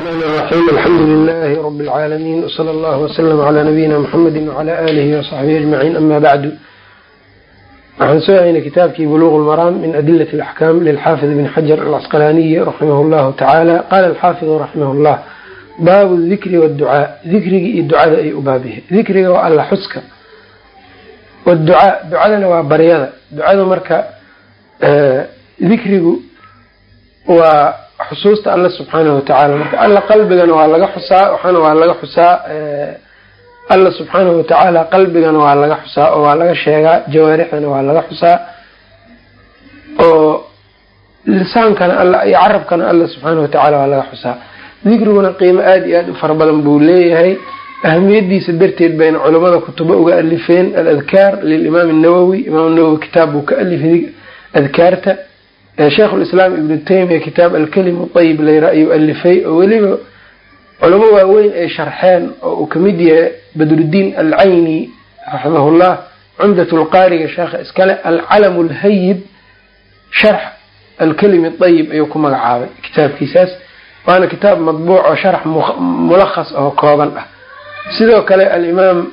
الرحمن الرحيم الحمد لله رب العالمين وصلى الله وسلم على نبيina mxamedi وعlى آlihi وصaxbihi أجمaعين ama bعdu waxaan soo haynay kitaabkii buluغ الmaraam min adilaة الأxkam lilxaafid bn xajar alcasqalaaniyi raximah اllahu tacaala qala alxaafiظu raximah اllah baabu dikri wاducaa dikrigii iyo ducada ay u baabihe dikriga waa alla xuska wducaa ducadana waa baryada ducada marka dikrigu waa xusuusta alle subxaanahu watacaala marka alla qalbigana waa laga xusaa waxaana waa laga xusaa alla subxaanahu watacaala qalbigana waa laga xusaa oo waa laga sheegaa jawaarixdana waa laga xusaa oo lisaankana alla iyo carabkana alla subxaanahu watacaala waa laga xusaa. Dikriguna qiimo aada iyo aada u fara badan buu leeyahay. Ahamiyadiisa darteed bayna culamada kutubo uga alifeen aladkaar lilimaam nawowi imaam nawowi kitaab buu ka alifay adkaarta sheikh lislaam ibnu taymiya kitaab alkelimu ayib layra ayuu alifay oo weliba culamo waaweyn ay sharxeen oo uu ka mid yahay badrudiin alcayni raximahullah cumdat lqaariga sheekha iskale alcalam lhayib sharx alkelimi ayib ayuu ku magacaabay kitaabkiisaas waana kitaab madbuuc oo sharx mulakhas oo kooban ah. Sidoo kale alimaam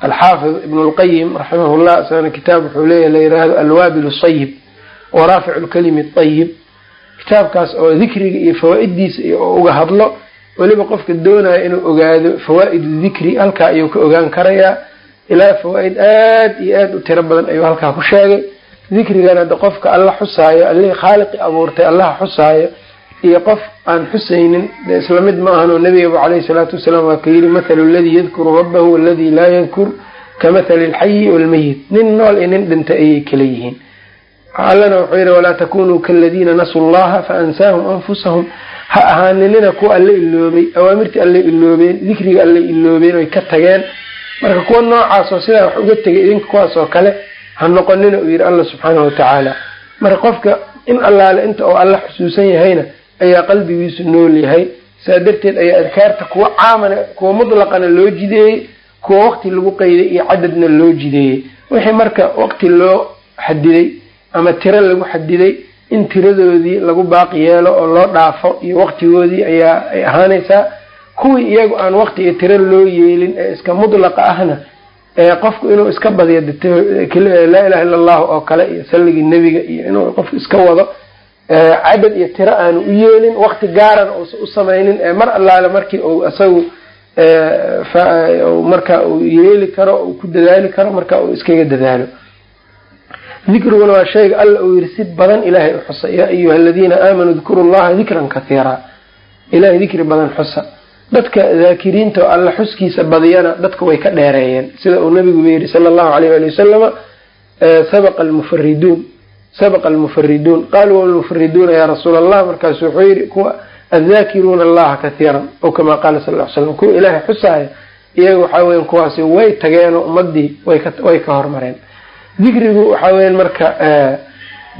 alxaafid ibn lqayim raximahullah isagana kitaab wuxuu leeyahy la yiraahdo alwaabil sayib waraaficu lkalimi ayib kitaabkaas oo dikriga iyo fawaa-iddiisa oo uga hadlo weliba qofka doonaya inuu ogaado fawaa-idu dikri halkaa ayuu ka ogaan karayaa. Ilaa fawaa-id aada iyo aada u tiro badan ayuu halkaa ku sheegay. Dikrigana hadda qofka alla xusaayo allihii khaaliqi abuurtay allaha xusaayo iyo qof aan xusaynin de isla mid ma ahanoo nabigaba caleyhi salaatu wasalaam waa ka yidhi mathalu aladii yadkuru rabbahu waladii laa yadkur ka mathali alxayi walmeyit nin nool iyo nin dhintay ayay kala yihiin allana wuxuu yidhi walaa takunuu kaladiina nasuu llaha faansaahum anfusahum. Ha ahaaninina kuwa alle iloobay awaamirtii alle iloobeen dikriga alle iloobeen oy ka tageen. Marka kuwa noocaasoo sidaa wax uga tegay idinka kuwaas oo kale ha noqonina uu yidhi alla subxaanahu watacaala marka qofka in allaale inta oo alla xusuusan yahayna ayaa qalbigiisu nool yahay. Saa darteed ayaa adkaarta kuwa caamana kuwa mutlaqana loo jideeyey kuwa waqti lagu qeyday iyo cadadna loo jideeyey. Wixii marka waqti loo xadiday ama tiro lagu xadiday in tiradoodii lagu baaqi yeelo oo loo dhaafo iyo waqtigoodii ayaa ay ahaanaysaa kuwii iyagu aan waqti iyo tiro loo yeelin ee iska mudlaqa ahna ee qofku inuu iska badiyo laa ilaha illa allahu oo kale iyo salligii nebiga iyo inuu qofku iska wado cadad iyo tiro aanu u yeelin waqti gaarana uusa u samaynin ee mar allaale markii uu isagu marka uu yeeli karo uu ku dadaali karo marka uu iskaga dadaalo dikriguna waa shayga alla uu yiri si badan ilaahay u xusa. Yaa ayuha aladiina aamanuu dkuru llaha dikran kathiira. Ilahay dikri badan xusa. Dadka daakiriinta oo alla xuskiisa badiyana dadka way ka dheereeyeen. Sida uu nabiguba yihi sala allahu alayh ali wasalama sabaqa almufariduun sabaqa almufariduun. Qaaluu walmufariduuna yaa rasuula allah markaasu wuxuu yihi kuwa adaakiruuna allaha kathiiran. O kama qaala sal l slam kuwa ilaahay xusaaya iyaga waxaa weyan kuwaasi way tageenoo ummadii way ka hormareen dikrigu waxaa weyan marka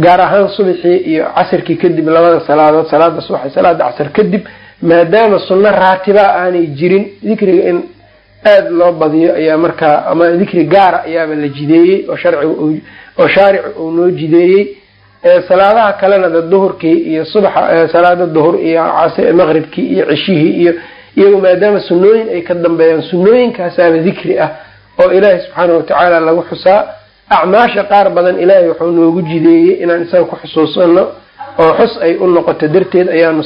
gaar ahaan subxii iyo casirkii kadib labada salaadood salaada subax salaada casr kadib maadaama sunno raatibaa aanay jirin dikriga in aada loo badiyo ayaa markaa ama dikri gaara ayaaba la jideeyey oo sharciga oo shaaricu uu noo jideeyey. Salaadaha kalena de duhurkii iyo subaxa salaada duhur iyo maqribkii iyo ceshihii iyo iyagu maadaama sunnooyin ay ka dambeeyaan sunnooyinkaasaaba dikri ah oo ilaahay subxaana watacaala lagu xusaa acmaasha qaar badan ilaahay wuxuu noogu jideeyey inaan isaga ku xusuusano oo xus ay u noqoto darteed ayaanu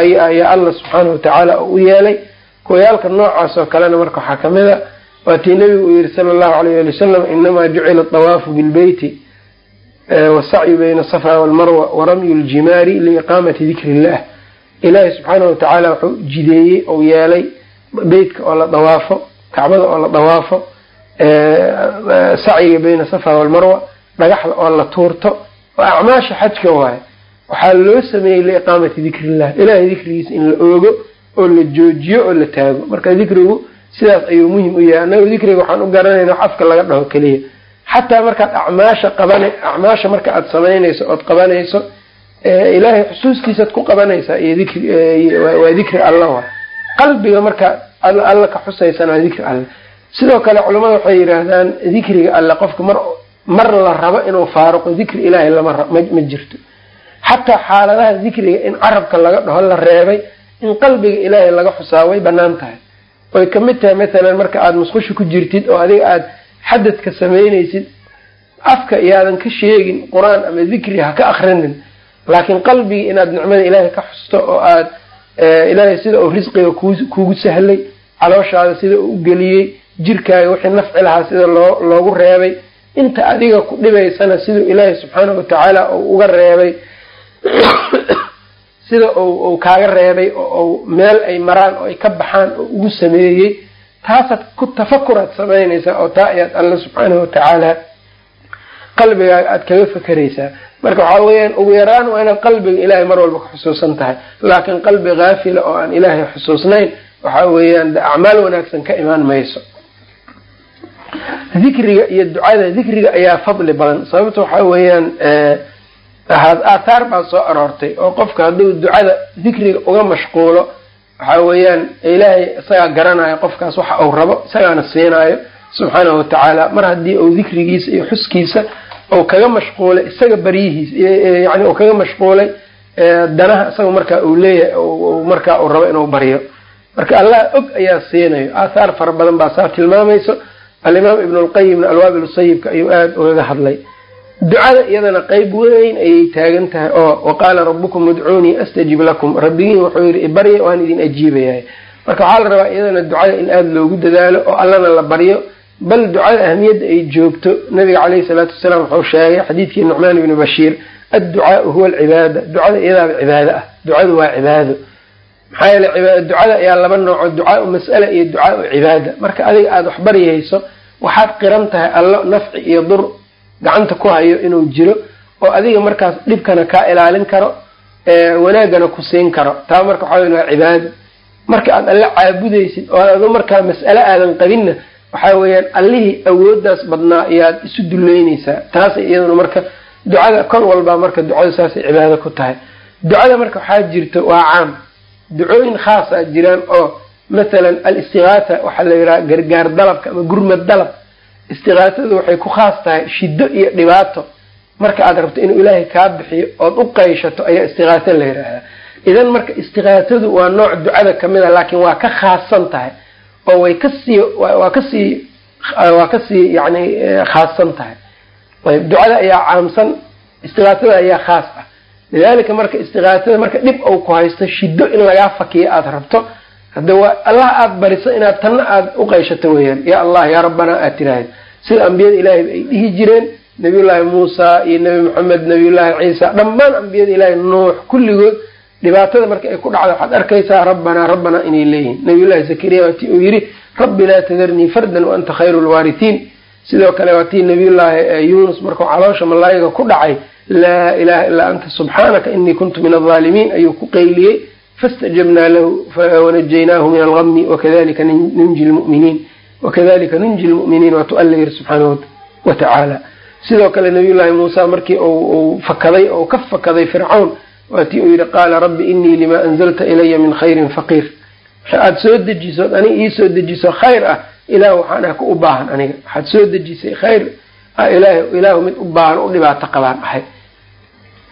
ayaa alla subxaana watacaala u yeelay. Kuwayaalka noocaas oo kalena marka waxaa ka mid a waatii nabigu uu yihi sala allahu alayh ali wasalam inamaa jucila dawaafu bilbeyti wasacyu bayna asafa walmarwa waramyu ljimaari liiqaamati dikri illah ilaahay subxaana watacaala wuxuu jideeyey ou yeelay beytka oo la dawaafo kacbada oo la dawaafo sacyiga bayna safa walmarwa dhagaxda oo la tuurto. Waa acmaasha xajka waaye. Waxaa loo sameeyey liiqaamati dikri illah ilahay dikrigiisa in la oogo oo la joojiyo oo la taago. Marka dikrigu sidaas ayuu muhiim u yahay. Annaga dikriga waxaan u garanayna afka laga dhaho keliya xataa markaad acmaasha qaban acmaasha marka aada samaynayso ood qabanayso ilaahay xusuustiisaad ku qabanaysaa iyo dikri waa dikri alla waay qalbiga markaa alla ka xusaysana waa dikri alle sidoo kale culamada waxay yidhaahdaan dikriga alle qofka mar mar la rabo inuu faaruqo dikri ilaahay lama ma jirto. Xataa xaaladaha dikriga in carabka laga dhaho la reebay in qalbiga ilaahay laga xusaa way bannaan tahay. Way ka mid tahay mathalan marka aada musqusha ku jirtid oo adiga aada xadadka samaynaysid afka iyaadan ka sheegin qur'aan ama dikri ha ka akrinin laakiin qalbigii inaad nicmada ilaahay ka xusto oo aad ilaahay sida uu risqiga kuugu sahlay calooshaada sida uu ugeliyey jirkaaga wixii nafci lahaa sida loo loogu reebay. Inta adiga ku dhibaysana siduu ilaahay subxaanahu watacaala uu uga reebay sida uu kaaga reebay oo meel ay maraan oo ay ka baxaan oo ugu sameeyey. Taasaad ku tafakuraad samaynaysaa oo taa ayaad alla subxaanahu watacaala qalbigaaga aada kaga fakeraysaa marka waxaa weeyaan ugu yaraan waa inaad qalbiga ilaahay mar walba ka xusuusan tahay. Laakiin qalbi kaafila oo aan ilaahay xusuusnayn waxaa weeyaan acmaal wanaagsan ka imaan mayso dikriga iyo ducada dikriga ayaa fadli badan. Sababta waxaa weeyaan aathaar baa soo aroortay oo qofka hadduu ducada dikriga uga mashquulo waxaa weeyaan ilaahay isagaa garanayo qofkaas waxa uu rabo isagaana siinaayo. Subxaanahu watacaala mar haddii uu dikrigiisa iyo xuskiisa uu kaga mashquulay isaga baryihiisa yani uu kaga mashquulay danaha isaga markaa uu leeyahay markaa uu rabo inuu baryo marka allah og ayaa siinayo. Aathaar fara badan baa saa tilmaamayso alimaam ibn lqayimna alwaabil sayibka ayuu aada ugaga hadlay. Ducada iyadana qeyb weyn ayay taagan tahay oo waqaala rabukum udcuunii astajib lakum. Rabbigiin wuxuu yihi ibarya waan idin ajiibayahay. Marka waxaa la rabaa iyadana ducada in aada loogu dadaalo oo allana la baryo bal ducada ahamiyadda ay joogto. Nabiga caleyhi salaatu wasalaam wuxuu sheegay xadiidkii nucmaan ibni bashiir adducaau huwa alcibaada. Ducada iyadaaba cibaado ah. Ducadu waa cibaado. Maxaa yeele ducada ayaa laba nooco ducaau mas'ala iyo ducaau cibaada. Marka adiga aada wax baryayso waxaad qiran tahay allo nafci iyo dur gacanta ku hayo inuu jiro oo adiga markaas dhibkana kaa ilaalin karo wanaaggana ku siin karo. Taa marka waxaa waa cibaado marka aad alle caabudaysid oo adu markaa mas'ale aadan qabinna waxaa weeyaan allihii awooddaas badnaa ayaad isu duleynaysaa. Taas iyaduna marka ducada kol walbaa marka ducada saasay cibaado ku tahay. Ducada marka waxaa jirto waa caam. Ducooyin khaasa jiraan oo mathalan alistigaatha waxaa la yidhaha gargaar dalabka ama gurmad dalab. Istigaatadu waxay ku khaas tahay shiddo iyo dhibaato. Marka aad rabto inuu ilaahay kaa bixiyo ood u qayshato ayaa istigaatha la yidhaahdaa idan marka istigaatadu waa nooc ducada ka mid a laakiin waa ka khaasan tahay oo way ka sii waa ka sii waa ka sii yani khaasan tahay. Ayb ducada ayaa caamsan istigaatada ayaa khaas ah. Lidalika marka istigaatada marka dhib ou ku haysto shiddo in lagaa fakiyo aada rabto hadda waa allah aada bariso inaad tanna aada u qayshato weeyaan. Ya allah yaa rabbanaa aad tiraahda sida ambiyada ilaahay ay dhihi jireen nabiyullaahi muusa iyo nebi maxamed nabiyullaahi ciisa dhammaan ambiyada ilaahay nuux kulligood. Dhibaatada marka ay ku dhacdo waxaad arkaysaa rabbanaa rabbanaa inay leeyihiin. Nabiyullahi zakariya waa tii uu yidhi rabbi laa tadarnii fardan wa anta khayru lwaarihiin sidoo kale waa tii nabiyullaahi yuunus markuu caloosha malaayiga ku dhacay laa ilaha illaa anta subxaanaka inii kuntu min alظaalimiin ayuu ku qayliyey faاstajabnaa lahu wanajaynaahu min algami wakadalika nunji lmuminiin wakadalika nunji lmu'miniin waatu alla yiri subxaanahu watacaala sidoo kale nabiyullaahi muusa markii uu fakaday oo ka fakaday fircawn waa tii uu yihi qaala rabbi inii lima anzalta ilaya min khayrin faqiir aada soo dejisood aniga iisoo dejiso khayr ah ilaah waxaan ah ka u baahan aniga waxaad soo dejisay khayr ilaah ilaahu mid u baahan u dhibaato qabaan ahay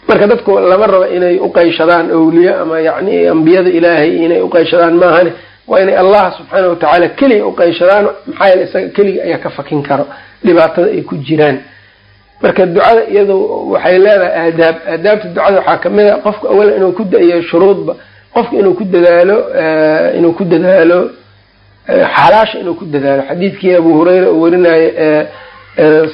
marka dadku lama rabo inay uqayshadaan awliye ama yani ambiyada ilaahay inay uqayshadaan maahane waa inay allah subxaana watacaala keliga uqayshadaan maxaa yeele isaga keliga ayaa ka fakin karo dhibaatada ay ku jiraan. Marka ducada iyadu waxay leedahay aadaab aadaabta ducada waxaa ka mid a qofka awala inuu ku dayo shuruudba qofka inuu ku dadaalo inuu ku dadaalo xalaasha inuu ku dadaalo. Xadiidkii abu hureyra uu warinayo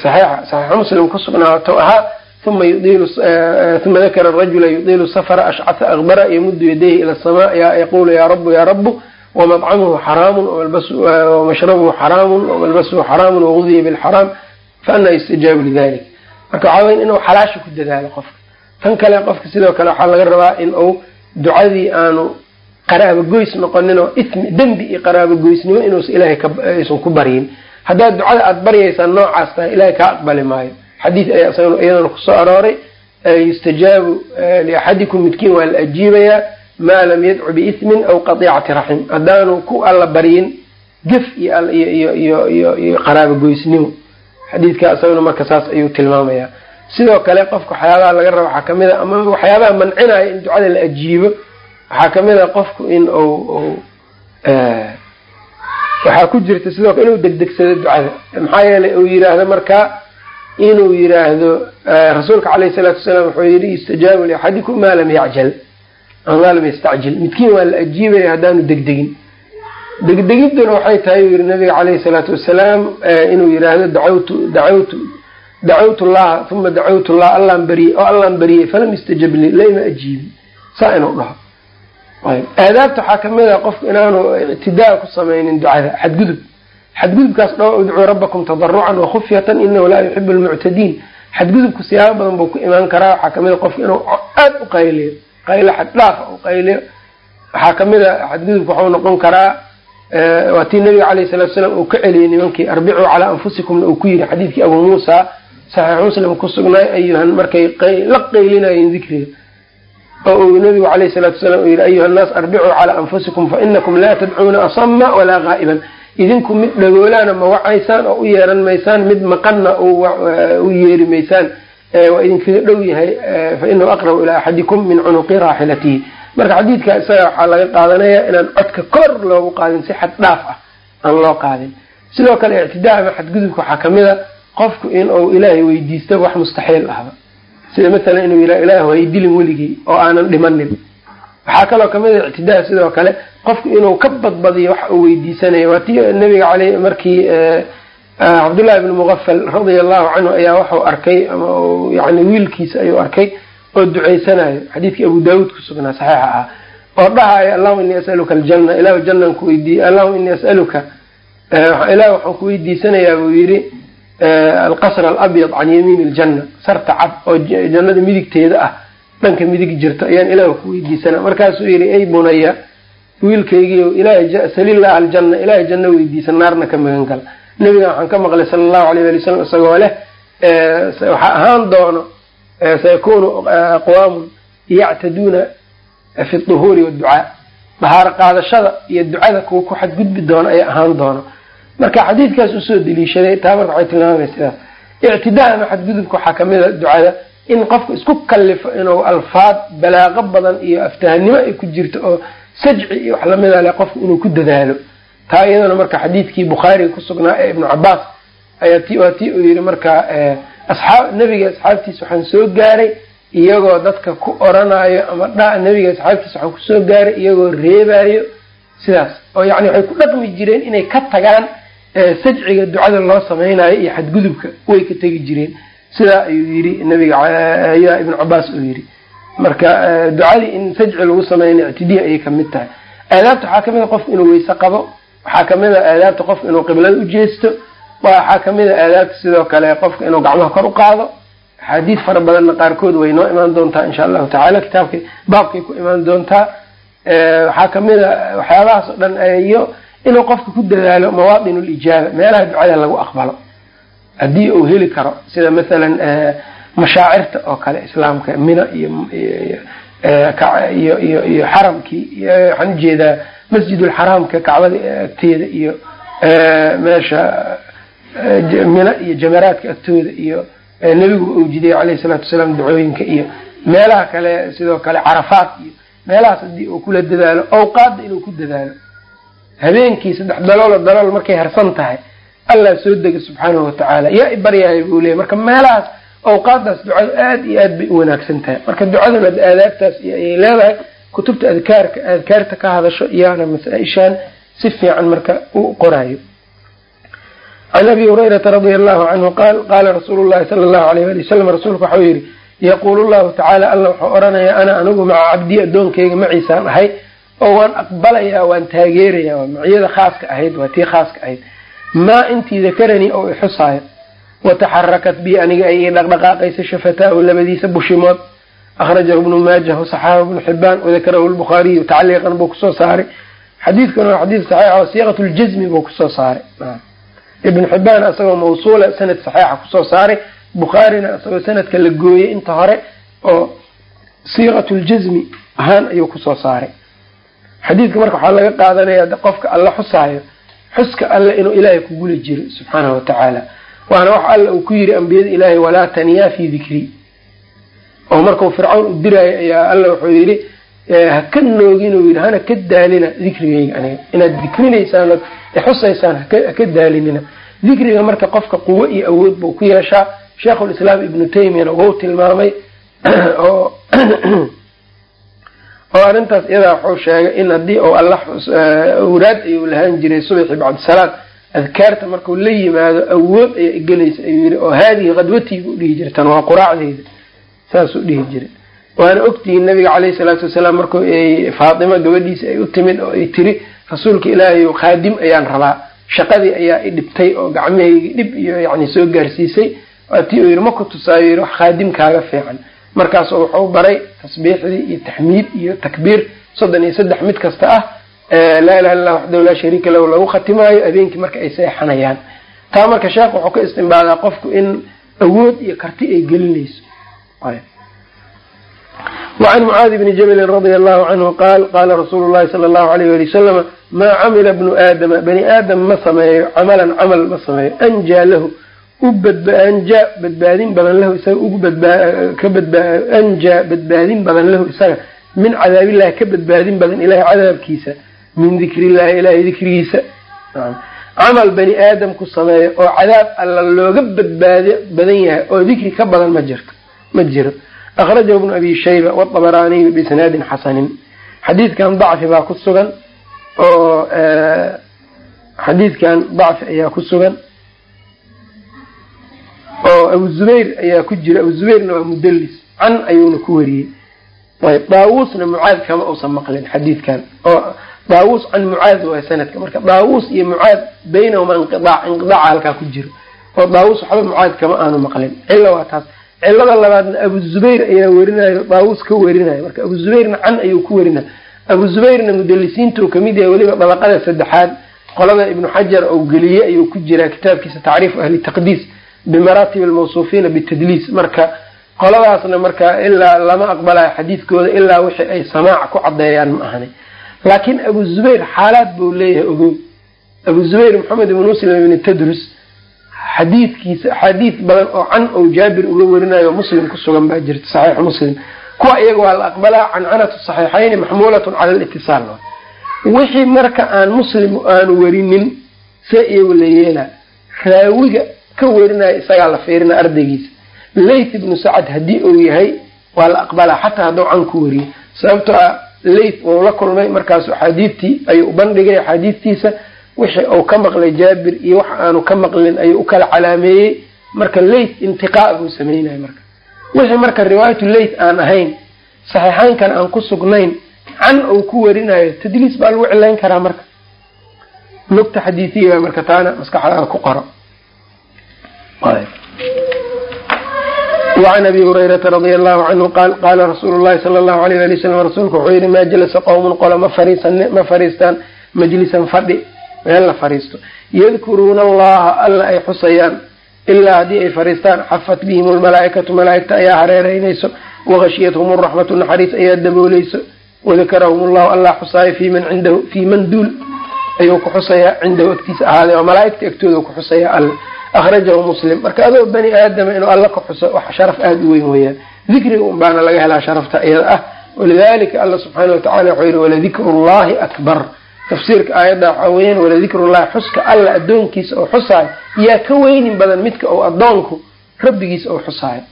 saxiixa saxiixu muslim ku sugnaato ahaa uma dakara rajula yudiilu safra ashcata akbara yamudu yadayhi ila asamaa yaqulu ya rabu ya rabu wamطcamuhu xaraamu wamashrabuhu xaraamu wamalbasuhu xaraamu wagudiya bilxaraam faana yustajaabu lidalik marka waxaa weya inuu xalaasha ku dadaalo qofka. tan kale qofka sidoo kale waxaa laga rabaa in uu ducadii aanu qaraabo goys noqonin oo ismi dembi iyo qaraabo goysnimo inuusa ilahay aysan ku baryin. haddaad ducada aada baryaysaa noocaas tahay ilahay kaa maayo xadiid ayaa isagana iyadana ku soo arooray yustajaabu liaxadikum midkiin waa la ajiibayaa maa lam yadcu biismin aw qatiicati raxim haddaanu ku alla baryin gef iyo iyo iyo iyo iyo qaraabo goysnimo. Xadiidka isagana marka saas ayuu tilmaamayaa. Sidoo kale qofka waxyaabaha laga raba waxaa ka mid a ama waxyaabaha mancinaya in ducada la ajiibo waxaa ka mid a qofku in u waxaa ku jirta sidoo kale inuu degdegsado ducada. Maxaa yeelay uu yiraahdo markaa inuu yiraahdo rasuulka caleyhi salaatu wasalaam wuxuu yihi yustajaabu liaxadikum maa lam yacjal. Maa lam yastacjil. Midkiin waa la ajiibaya haddaanu degdegin. Degdegidduna waxay tahay uu yihi nabiga caleyhi salaatu wasalaam inuu yiraahdo dacawtu dacawtu dacawtu llaha uma dacawtu llah allaan bariyey oo allaan bariyey falam yustajab li ajiibi saa inuu dhaho. Aadaabta waxaa ka mid a qofku inaanu ictidaa ku samaynin ducada xadgudub xadgudubkaas dhao udcuu rabbakum tadarucan wakufyatan inahu laa yuxibu lmuctadiin xadgudubku siyaabo badan buu ku imaan karaa. Waxaa ka mid a qofku inuu aada u qayliyo qaylo xad dhaafa u qayliyo waxaa ka mid a xadgudubka waxuu noqon karaa waa tii nabiga caleyhi salatu salaam uu ka celiyey nimankii arbicuu calaa anfusikumna uu ku yiri xadiidkii abuu muusa saxiix muslim ku sugnaay ayuhan markay la qaylinayeen dikriga. Oo uu nabigu caleyhi salatu wasalaam uu yihi ayuha nnaas arbicuu calaa anfusikum fainakum laa tadcuuna asama walaa qaa'iban idinku mid dhagoolaana ma wacaysaan oo u yeeran maysaan mid maqanna u yeeri maysaan waa idinkaga dhow yahay fainahu aqrabu ilaa axadikum min cunuqi raaxilatihi marka xadiidka isaga waxaa laga qaadanaya inaan codka kor loogu qaadin si xad dhaaf ah aan loo qaadin. Sidoo kale ictidaa ama xadgudubka waxaa ka mid a qofku in uu ilaahay weydiisto wax mustaxiil ahba sida masalan inuu yia ilaah haydilin weligii oo aanan dhimanin. Waxaa kaloo ka mid a ictidaa sidoo kale qofku inuu ka badbadiyo wax uu weydiisanayo. Waa ti nabiga ale markii cabdullahi ibni muqafal radia allahu canhu ayaa waxuu arkay yani wiilkiisa ayuu arkay oo duceysanayo. Xadiidkii abu daawuud ku sugnaa saxiixa ah. Oo dhahayo allahuma inii asaluka aljanna. Ilahu jannan ku weydiiy allahuma inii asaluka ilah waxaan ku weydiisanayaa buu yihi alqasr alabyad can yamiin iljanna sarta cad oo jannada midigteeda ah dhanka midig jirto ayaan ilaah ku weydiisanaa. Markaasuu yihi ey bunaya wiilkaygiio salilah aljanna ilahay janno weydiisa naarna ka magan gala nabiga waxaan ka maqlay sala allahu alayh ali wasalam isagoo leh waxaa ahaan doono sayakunu aqwaamun yactaduuna fi duhuuri waducaa dahaaro qaadashada iyo ducada kuwa ku xadgudbi doono ayaa ahaan doono. Marka xadiidkaas u soo deliishaday taa marka waxay tilmaamay sidaas. Ictidaa ama xadgudubka waxaa ka mid a ducada in qofku isku kallifo inuu alfaad balaaqo badan iyo aftahanimo ay ku jirto oo sajci iyo wax lamida leh qofku inuu ku dadaalo. Taa iyadana marka xadiidkii bukhaariga kusugnaa ee ibnu cabaas ayaa ti waa tii uu yihi marka asxaab nebiga asxaabtiisa waxaan soo gaaray iyagoo dadka ku oranayo ama dha nebiga asxaabtiisa waxaan ku soo gaaray iyagoo reebayo sidaas. Oo yani waxay ku dhaqmi jireen inay ka tagaan sajciga ducada loo samaynayo iyo xadgudubka way ka tegi jireen. Sidaa ayuu yiri nabiga ayaa ibnu cabaas uu yiri marka ducadii in sajci lagu sameynay ictidiya ayay ka mid tahay. Aadaabta waxaa ka mid a qofku inuu weyse qabo waxaa ka mid a aadaabta qofku inuu qiblada ujeesto waxaa ka mid a aadaabta sidoo kale qofka inuu gacmaha kor u qaado. Axaadiid fara badanna qaarkood way noo imaan doontaa insha allahu tacala kitaabkay baabkay ku imaan doontaa. Waxaa ka mid a waxyaabahaas oo dhan iyo inuu qofka ku dadaalo mawaadin lijaaba meelaha ducada lagu aqbalo. Haddii uu heli karo sida masalan mashaacirta oo kale islaamka mina iyo iyo xaramkii waxaan u jeedaa masjid ulxaraamka kacbada agteeda iyo meesha mina iyo jamaraadka agtooda iyo nebigu awjidaya caleyhi salaatu wasalaam ducooyinka iyo meelaha kale sidoo kale carafaad iyo meelahaas haddii uu kula dadaalo awqaadda inuu ku dadaalo. Habeenkii saddex daloolo dalool markay harsan tahay allah soo dega subxaanahu watacaala yaa i baryahay buu leeyay marka meelahaas awqaadaas ducadu aada iyo aad bay u wanaagsan tahay. Marka ducaduna aadaabtaas ayay leedahay kutubta adkaarka adkaarta ka hadasho iyaana masaa-ishaan si fiican marka u qoraayo. Can abi hurayrata radia allahu canhu qaal qaala rasuulu llahi sala allahu alayh ali wasalam rasuulku waxau yihi yaquulu llahu tacaala alla wuxuu odhanayaa ana anigu maca cabdii addoonkeyga maciisaan ahay oo waan aqbalayaa waan taageerayaa waa maciyada khaaska ahayd waa tii khaaska ahayd. Maa intii dakaranii oo ixusaayo wataxarakat bi aniga ay ii dhaqdhaqaaqaysa shafataahu labadiisa bushimood akhrajahu ibnu maajah wasaxaahu ibnu xibaan wadakarahu lbukhaariyu tacliiqan buu ku soo saaray xadiidkan waa xadiid saxiixa oo siiqat ljazmi buu ku soo saaray ibnu xibaan isagoo mawsuula sanad saxiixa ku soo saaray bukhaarina isagoo sanadka la gooyey inta hore oo siiqat ljazmi ahaan ayuu ku soo saaray xadiidka marka waxaa laga qaadanaya qofka alla xusaayo xuska alle inuu ilaahay kugula jiro subxaanahu watacaala waana wax alla uu ku yiri ambiyada ilaahay walaa taniyaa fi dikri oo markuu fircawn u diraayo ayaa alla wuxuu yidhi ha ka noogin uu yidhi hana ka daalina dikrigayga aniga. Inaad dikrinaysaan ood xusaysaan haka daalinina. Dikriga marka qofka quwo iyo awood buu ku yeeshaa. Sheikhulislaam ibnu taymiyana wou tilmaamay oo oo arrintaas iyadaa wuxuu sheegay in haddii uu alla awraad ayuu lahaan jiray subaxii bacdisalaad adkaarta markuu la yimaado awood ayaa igelaysa ayuu yihi oo haadihi khadwatii buu dhihi jiray tan waa quraacdeyda saasuu dhihi jiray. Waana ogtihiin nabiga caleyhi salaatu wasalaam markuu faatima gabadhiisa ay u timid oo ay tiri rasuulka ilaahay khaadim ayaan rabaa. Shaqadii ayaa i dhibtay oo gacmahaygi dhib iyo yani soo gaarsiisay. Waatii uu yihi ma ku tusaayo yihi wax khaadim kaaga fiican. Markaasu wuxuu baray tasbiixdii iyo taxmiid iyo takbiir soddon iyo saddex mid kasta ah laa ilaha illah waxdahu laa shariika lahu lagu khatimaayo habeenkii marka ay seexanayaan taa marka sheekh wuxuu ka istimbaadaa qofku in awood iyo karti ay gelinayso. Wacan mucaadi bni jabalin radia allahu canhu qaal qaala rasuulu llahi sala allahu alayh ali wasalama maa camila bnu aadama bani aadam ma sameeyo camalan camal ma sameeyo. Anjaa lahu anjaa badbaadin badan lahu isaga ugu ka anjaa badbaadin badan lahu isaga. Min cadaabillahi ka badbaadin badan ilahay cadaabkiisa min dikri illahi ilahay dikrigiisa camal bani aadam ku sameeyo oo cadaab alla looga badbaado badan yahay oo dikri ka badan ma jirto ma jiro. Akhrajahu bnu abi shayba wabaraaniyu biisnaadin xasanin xadiidkan dacfi baa ku sugan oo xadiidkan dacfi ayaa ku sugan oo abu zubayr ayaa ku jira. Abu zubayrna waa mudalis can ayuuna ku wariyey. Ayb daawuusna mucaad kama uusan maqlin xadiidkan oo daawuus can mucaad waa sanadka. Marka daawuus iyo mucaad baynahuma inqiaac inqiaaca halkaa ku jiro. Oo daawuus waxba mucaad kama aanu maqlin. Cilla waa taas. Cilada labaadna abu zubayr ayaa werinayo daawuus ka werinayo marka abu zubayrna can ayuu ku werinaya abu zubayrna mudalisiintuu ka mid yahay weliba dabaqada saddexaad. Qolada ibnu xajar ou geliyey ayuu ku jiraa kitaabkiisa tacriifu ahli taqdiis bimaraatib almawsuufiina bitadliis marka qoladaasna marka ilaa lama aqbalayo xadiidkooda ilaa wixii ay samaac ku cadeeyaan ma ahani laakiin abu zubayr xaalaad buu leeyahay ogow abu zubayr maxamed ibn muslim ibni tadrus xadiidkiisa axaadiid badan oo can ou jaabir uga werinayo muslim ku sugan baa jirta saxiixu muslim. Kuwa iyaga waa la aqbalaa cancanatu saxiixayni maxmuulatun cala litisaal wixii marka aan muslim aanu werinin see iyagu la yeelaa raawiga ka werinayo isagaa la fiirina ardaygiisa. Layth ibnu sacad haddii uu yahay waa la aqbalaa xataa hadduu can ku weriyo sababtoo ah layth wuu la kulmay markaasu axaadiidtii ayuu u bandhigay. Axaadiidtiisa wixii uu ka maqlay jaabir iyo wax aanu ka maqlin ayuu u kala calaameeyey. Marka layth intiqaa buu sameynaya marka. Wixii marka riwaayatu layth aan ahayn saxiixaynkan aan ku sugnayn can uu ku werinayo tadliis baa lagu cilayn karaa marka. Nugta xadiidiya marka taana maskaxdaada ku qoro wacan abi hurayrata radia allahu canhu qaal qaala rasuulu llahi sala allahu alayh ali wasalam rasuulku wuxuu yihi maa jalasa qowmun qola ma fariistaan majlisan fadhi meel la fariisto yadkuruuna allaha alla ay xusayaan ilaa haddii ay fariistaan xafat bihim lmalaaikatu malaaigta ayaa hareereynayso wagashiyathum raxmatu naxariis ayaa dabooleyso wadakarahum allahu allah xusaayo fi man cindahu fii man duul ayuu ku xusayaa cindahu agtiisa ahaaday oo malaaigta ku xusayaa alla akhrajahu muslim marka adoo bani aadama inuu alla ka xuso wax sharaf aada u weyn weeyaan dikriga un baana laga helaa sharafta iyada ah walidalika alla subxaana watacala wuxuu yihi waladikru llahi akbar tafsiirka aayadda waxaa weyaan waladikrullahi xuska alla addoonkiisa oo xusaayo yaa ka weynin badan midka ou addoonku rabbigiisa ou xusaayo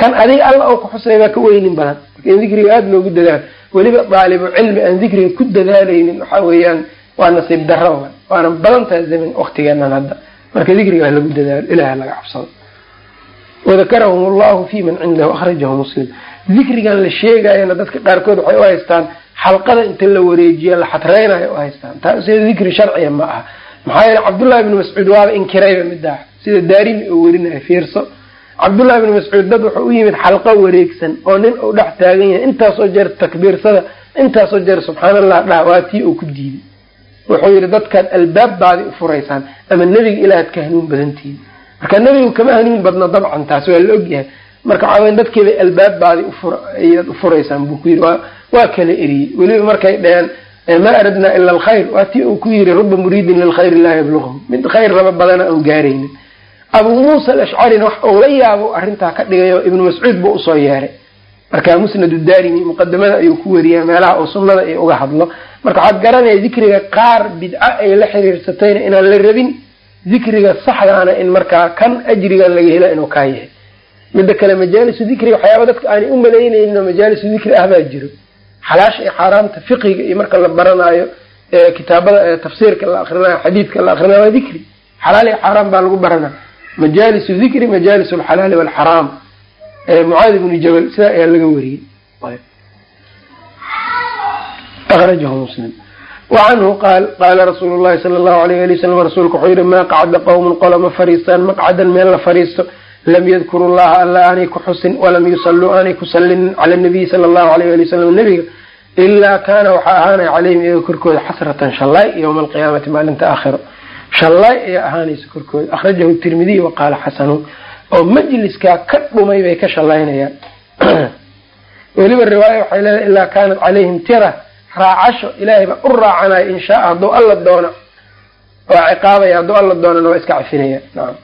kan adiga alla ou ka xusaya baa ka weynin badan marka in dikriga aada loogu dadaalo weliba daalibu cilmi aan dikriga ku dadaalaynin waxaa weeyaan waa nasiib darro waana badan tahay waktigeenan hadda marka dikriga lagu dadaalo ilaah laga cabsado. Wadakarahum allahu fi man cindahu akhrajahu muslim. Dikrigan la sheegayana dadka qaarkood waxay u haystaan xalqada inta la wareejiya la xatreynayo u haystaan. Taa sida dikri sharciya ma aha. Maxaa yeele cabdullahi ibni mascuud waaba inkirayba midaa sida daarimi oo werinayo fiirso. Cabdullahi ibni mascuud dad wuxuu u yimid xalqo wareegsan oo nin uu dhex taagan yahay. Intaasoo jeer takbiirsada intaasoo jeer subxaan allah dhah waa tii uu ku diiday. Wuxuu yihi dadkaad albaabbaadi u furaysaan ama nebiga ilaaad ka hanuun badantihin marka nebigu kama hanuun badno dabcan taas waa la ogyahay marka waxaa weya dadkiibay albaabbaadi ayaad ufuraysaan buu ku yidhi waa kala eriyey weliba markay dheheen maa aradnaa ila alkhayr. Waa tii uu ku yidhi ruba muriidin lilkhayri laa yabluqhu mid khayr raba badana aan gaaraynin. Abuu muusa alashcarina wax uu la yaabo arrintaa ka dhigayo ibnu mascuud buu u soo yeeray marka musnad daarimi muqadamada ayuu ku weriyaa meelaha oo sunnada ay uga hadlo. Marka waxaad garanaya dikriga qaar bidco ay la xiriirsatayna inaan la rabin dikriga saxdaana in markaa kan ajriga laga hela inuu kaa yahay. Midda kale majaalisu dikriga waxyaaba dadka aanay u malaynaynin oo majaalisu dikri ah baa jiro. Xalaasha iyo xaaraamta fiqiga iyo marka la baranaayo kitaabada tafsiirka la akrinayo xadiidka la akrinayo waa dikri xalaal iyo xaaraam baa lagu barana majaalisu dikri majaalis alxalaali walxaraam mucaadi bni jabal sidaa ayaa laga wariyey. Akrajahu muslim. Wacanhu qaal qaala rasuulu llahi sala allahu alayh ali wasalam rasuulka wuxuu yihi maa qacda qowmun qolama fariistaan maqcadan meel la fariisto lam yadkuru llaha alla aanay ku xusin walam yusalluu aanay ku sallinin cala nabiyi sala allahu alayh ali wasalam nebiga ilaa kaana waxaa ahaanaya calayhim iyaga korkooda xasratan shallaay yowma alqiyaamati maalinta aakhiro. Shallaay ayaa ahaanaysa korkooda. Akhrajahu tirmidiy wa qaala xasanun oo majliskaa ka dhumay bay ka shallaynayaan. Weliba riwaaya waxay leedahay ilaa kaanat calayhim tira raacasho ilaahay baa u raacanaya in shaaa hadduu alla doono. Waa ciqaabaya hadduu alla doonana waa iska cafinaya. Nacam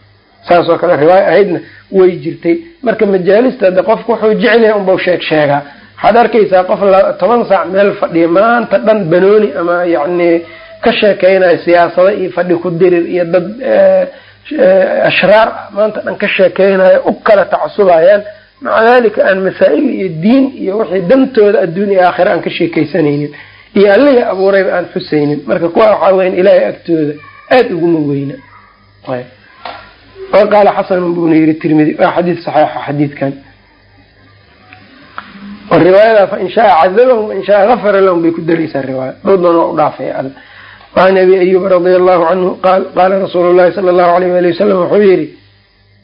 saas oo kale riwaaya ahaydna way jirtay. Marka majaalista de qofku wuxuu jecelyahay unbau sheeg sheegaa waxaad arkaysaa qof toban saac meel fadhiya maanta dhan banooni ama yacni ka sheekeynayo siyaasado iyo fadhi ku dirir iyo dad ashraar maanta dhan ka sheekeynayo u kala tacasubayaan maca dalika aan masaa'il iyo diin iyo wixii dantooda adduun iyo aakhira aan ka sheekeysanaynin iyo allihii abuurayba aan xusaynin marka kuwa waxaa weyan ilaahay agtooda aada uguma weyna qaala xasanun buuna yiri tirmidi waa xadiid saxeixa xadiidkan riwaayada fain shaaa cadabahum wain shaaa gafara lahum bay ku daraysaa riwaaya waa u dhaafaya all wacan abi ayuba radia allahu canhu qaal qaala rasuulu llahi sala allahu alayh ali wasalam wuxuu yihi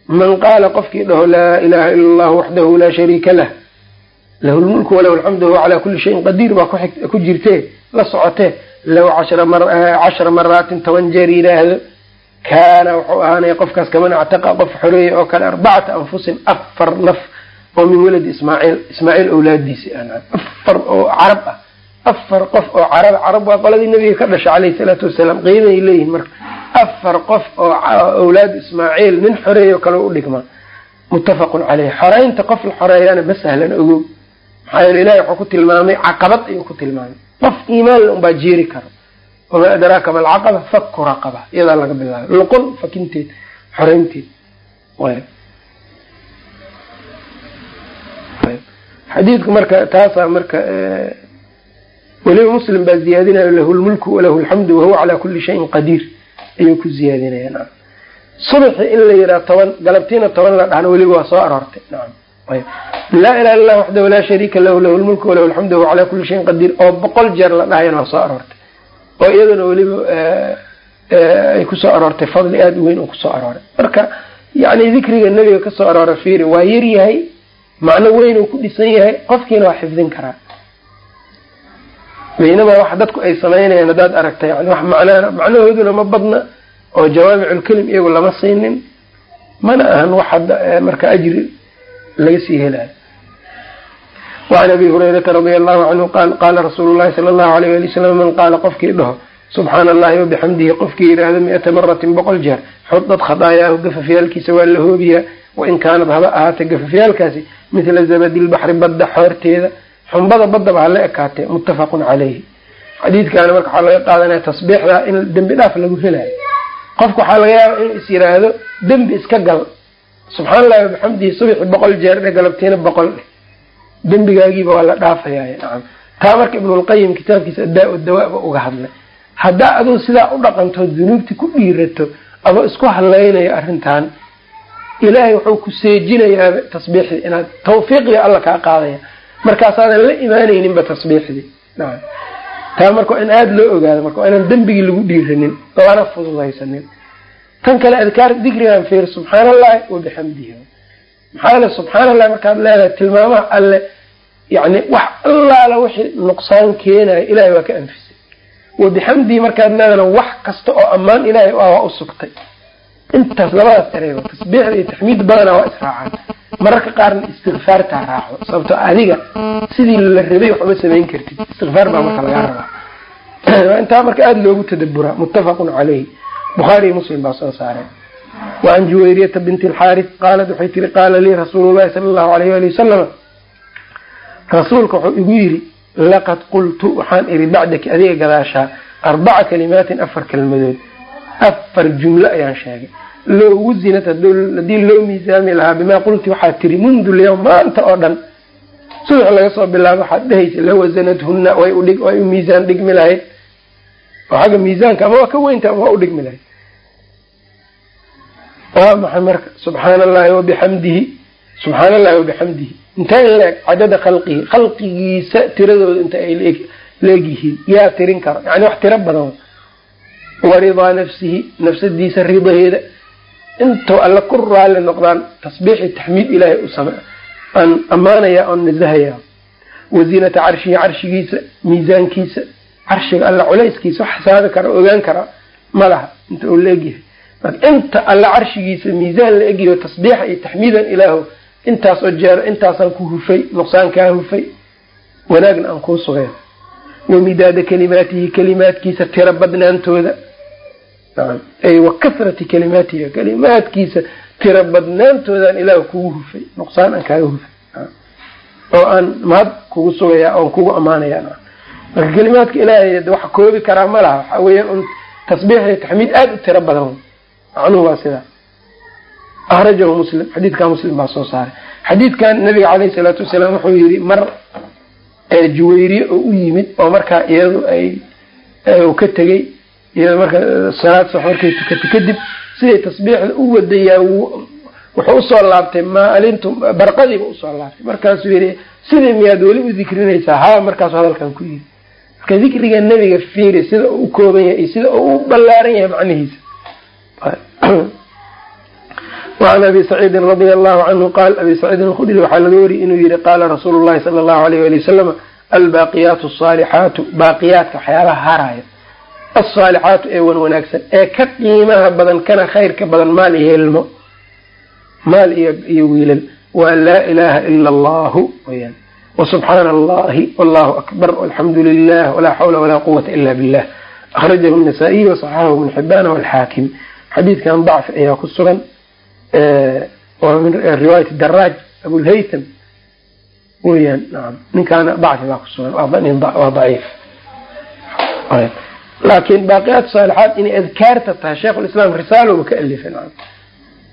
man qaala qofkii dhaho laa ilaha ila allahu waxdahu laa shariika lah lahu lmulku walahu alxamdu huwa calaa kuli shayin qadiir baa ku jirtee la socotee lahu cashra maraatin toban jeer yidhaahdo kaana wuxuu ahaanaya qofkaas kaman actaqa qof xoreeya oo kale arbacata anfusin afar naf oo min waladi ismaaciil ismaaciil awlaadiisi oo afar qof oo carab carab waa qoladii nabiga ka dhashay caleyhi salaatu wasalaam qiimaay leeyihiin marka. Afar qof oo awlaad ismaaciil nin xoreeyo kale u dhigmaa muttafaqun caleyh xoreynta qof la xoreeyana ma sahlan ogow. Maxaa yeele ilahi wuxuu ku tilmaamay caqabad ayuu ku tilmaamay. Qof iimaanle unbaa jeeri karo. Wamaa adraaka ma alcaqaba? Faku raqaba. Iyadaa laga bilaabay. Luqun fakinteed xoreynteed. Xadiidku marka taasaa marka weliba muslim baa ziyaadinayo lahu lmulku walahu alxamdu wahuwa calaa kuli shayin qadiir ayuu ku ziyaadinaya nacam subaxi in la yidhaha toban galabtiina toban la dhahna weliba waa soo aroortay laa ilaha illah waxdahu laa shariika lahu lahu lmulku walahu alxamdu wahuwa calaa kuli shayin qadiir oo boqol jeer la dhahayana waa soo aroortay. Oo iyaduna weliba ay ku soo aroortay fadli aada u weyn oo ku soo arooray. Marka yani dikriga nebiga ka soo aroora fiiri waa yaryahay macno weyn uu ku dhisan yahay qofkiina waa xifdin karaa baynamaa waxa dadku ay samaynayaan haddaad aragta yani wax macnaa macnahooduna ma badna oo jawaamiculkelim iyagu lama siinin. Mana ahan wax marka ajri laga sii helayo wacan abi hurayrata radia allahu canhu qaal qaala rasuulu llahi sala allahu alayh ali wasalam man qaala qofkii dhaho subxaana allahi wabixamdihi qofkii yidhaahdo mi-ata maratin boqol jeer xudad khadaayaahu gafafyaalkiisa waa la hoobiyaa wain kaanad haba ahaatay gafafyaalkaasi mithla zabadi lbaxri badda xoorteeda xumbada baddaba hala ekaatee muttafaqun caleyhi xadiidkaana marka waxaa laga qaadanaya tasbiixda in dembi dhaaf lagu helayo. Qofka waxaa laga yaaba inuu is yiraahdo dembi iska gal. Subxaana allahi wabixamdihi subxi boqol jeer dhe galabtiina boqol. Dheh dembigaagiiba waa la dhaafayay nacam. Taa marka ibnulqayim kitaabkiisa adaa dawaaba uga hadlay. Haddaa aduu sidaa u dhaqantood dunuubti ku dhiirato adoo isku hadlaynayo arrintan ilaahay wuxuu ku seejinayaa tasbiixdii inaad tawfiiqdii alla kaa qaadaya markaasaadan la imaanayninba tasbiixdii taa marka in aada loo ogaado marka waa inaan dembigii lagu dhiiranin lana fududaysanin. Tan kale adkaar dikrigan fiir subxaana allahi wabixamdihi maxaa yeele subxaana allahi markaad leedahay tilmaamaha alle yani wax allaala wixii nuqsaan keenayo ilahay waa ka anfisay. Wabixamdihi markaad leedana wax kasta oo ammaan ilahay u ah waa u sugtay intaas labadaas ereyba tasbiixda iyo taxmiid badanaa waa israacaan. Mararka qaarna istikfaartaa raacdo sababto adiga sidii la rabay waxuma samayn kartid. Istikfaar baa marka lagaa rabaa. Intaa marka aada loogu tadaburaa muttafaqun caleyhi bukhaariy muslim baa soo saareen. Waan juwayriyata binti alxaaris qaalat waxay tiri qaala lii rasuulu llahi sala allahu alayh ali wasalam rasuulka wuxuu igu yidhi laqad qultu waxaan iri bacdaki adiga gadaashaa arbaca kalimaatin afar kelmadood afar jumlo ayaan sheegay. Loo wusinat haddii loo miisaami lahaa bimaa qulti waxaa tiri mundu lyawm maanta oo dhan subax laga soo bilaabo waxaad dhehaysa lawasanadhunna way way u miisaan dhigmi lahayd. Oo xagga miisaanka ama waa ka weynta ama waa u dhigmi lahayd. Waa maxay marka? Subxaana allahi wabixamdihi subxaana allahi wabixamdihi inta in la-eg cadada khalqihi khalqigiisa tiradooda inta ay leegyihiin yaa tirin karo. Yani wax tiro badan wa ridaa nafsihi nafsadiisa ridaheeda intuu alla ku raali noqdaan tasbiixi taxmiid ilaahay u same aan ammaanaya oon nasahaya wazinata carshihi carshigiisa miisaankiisa carshiga alla culayskiisa wax xisaabi kara ogaan kara ma laha inta uu leegyahay marka inta alla carshigiisa miisaan la egyaho tasbiixa iyo taxmiidan ilaaho intaas oo jeero intaasaan ku hufay nuqsaan kaa hufay wanaagna aan kuu sugeen wamidaada kalimaatihi kalimaadkiisa tiro badnaantooda ay wa kalimaatihi kalimaadkiisa tiro badnaantoodaan ilaah kugu hufay nuqsaan aan kaaga hufay. Oo aan mahad kugu sugaya oon kugu ammaanaya marka kalimaadka ilaahay wax koobi karaa ma laha. Waxa weeyaan un tasbiix iyo taxmiid aada u tiro badan. Macnuhu waa sidaa. Akhrajahu muslim xadiidkaa muslim baa soo saaray. Xadiidkan nabiga caleyhi salaatu wasalaam wuxuu yihi mar juwayriye oo u yimid oo markaa iyadu ay ka tegey iyada marka eh, salaad sax markay kadib siday tasbiixda u wadayaan wuxuu u soo laabtay ma alintum barqadiiba u soo laabtay. Markaasuu yidhi sidai miyaad weli u dikrinaysaa? Haa markaasuu hadalkan ku yidhi. Marka dikriga nebiga fiiri sida uu u kooban yahay iyo sida uu u ballaaran yahay macnihiisa. Wacan abi saciidin radia allahu canhu qaal abi saciidin alkhudri waxaa laga wariyay inuu yihi qaala rasuulu llahi sala allahu alayh ali wasalam albaaqiyaatu asaalixaatu baaqiyaadka waxyaabaha haraya alsaalixaatu ee wan wanaagsan ee ka qiimaha badan kana khayrka badan maal iyo ilmo maal iyo wiilal waa laa ilaaha ila allahu weyaan wasubxaana allahi wallahu akbar walxamdu lilah walaa xawla walaa quwata ila billah akhrajahu nasaa-iy wasaxaxahu ibn xibana walxaakim xadiidkan dacfi ayaa ku sugan waa min riwaayati daraaj abulhaytam weyaan ninkaana dacfi baa kusugan waa daciif laakiin baaqiyaat saalixaat inay adkaarta tahay sheikh lislaam risaaloba ka alifay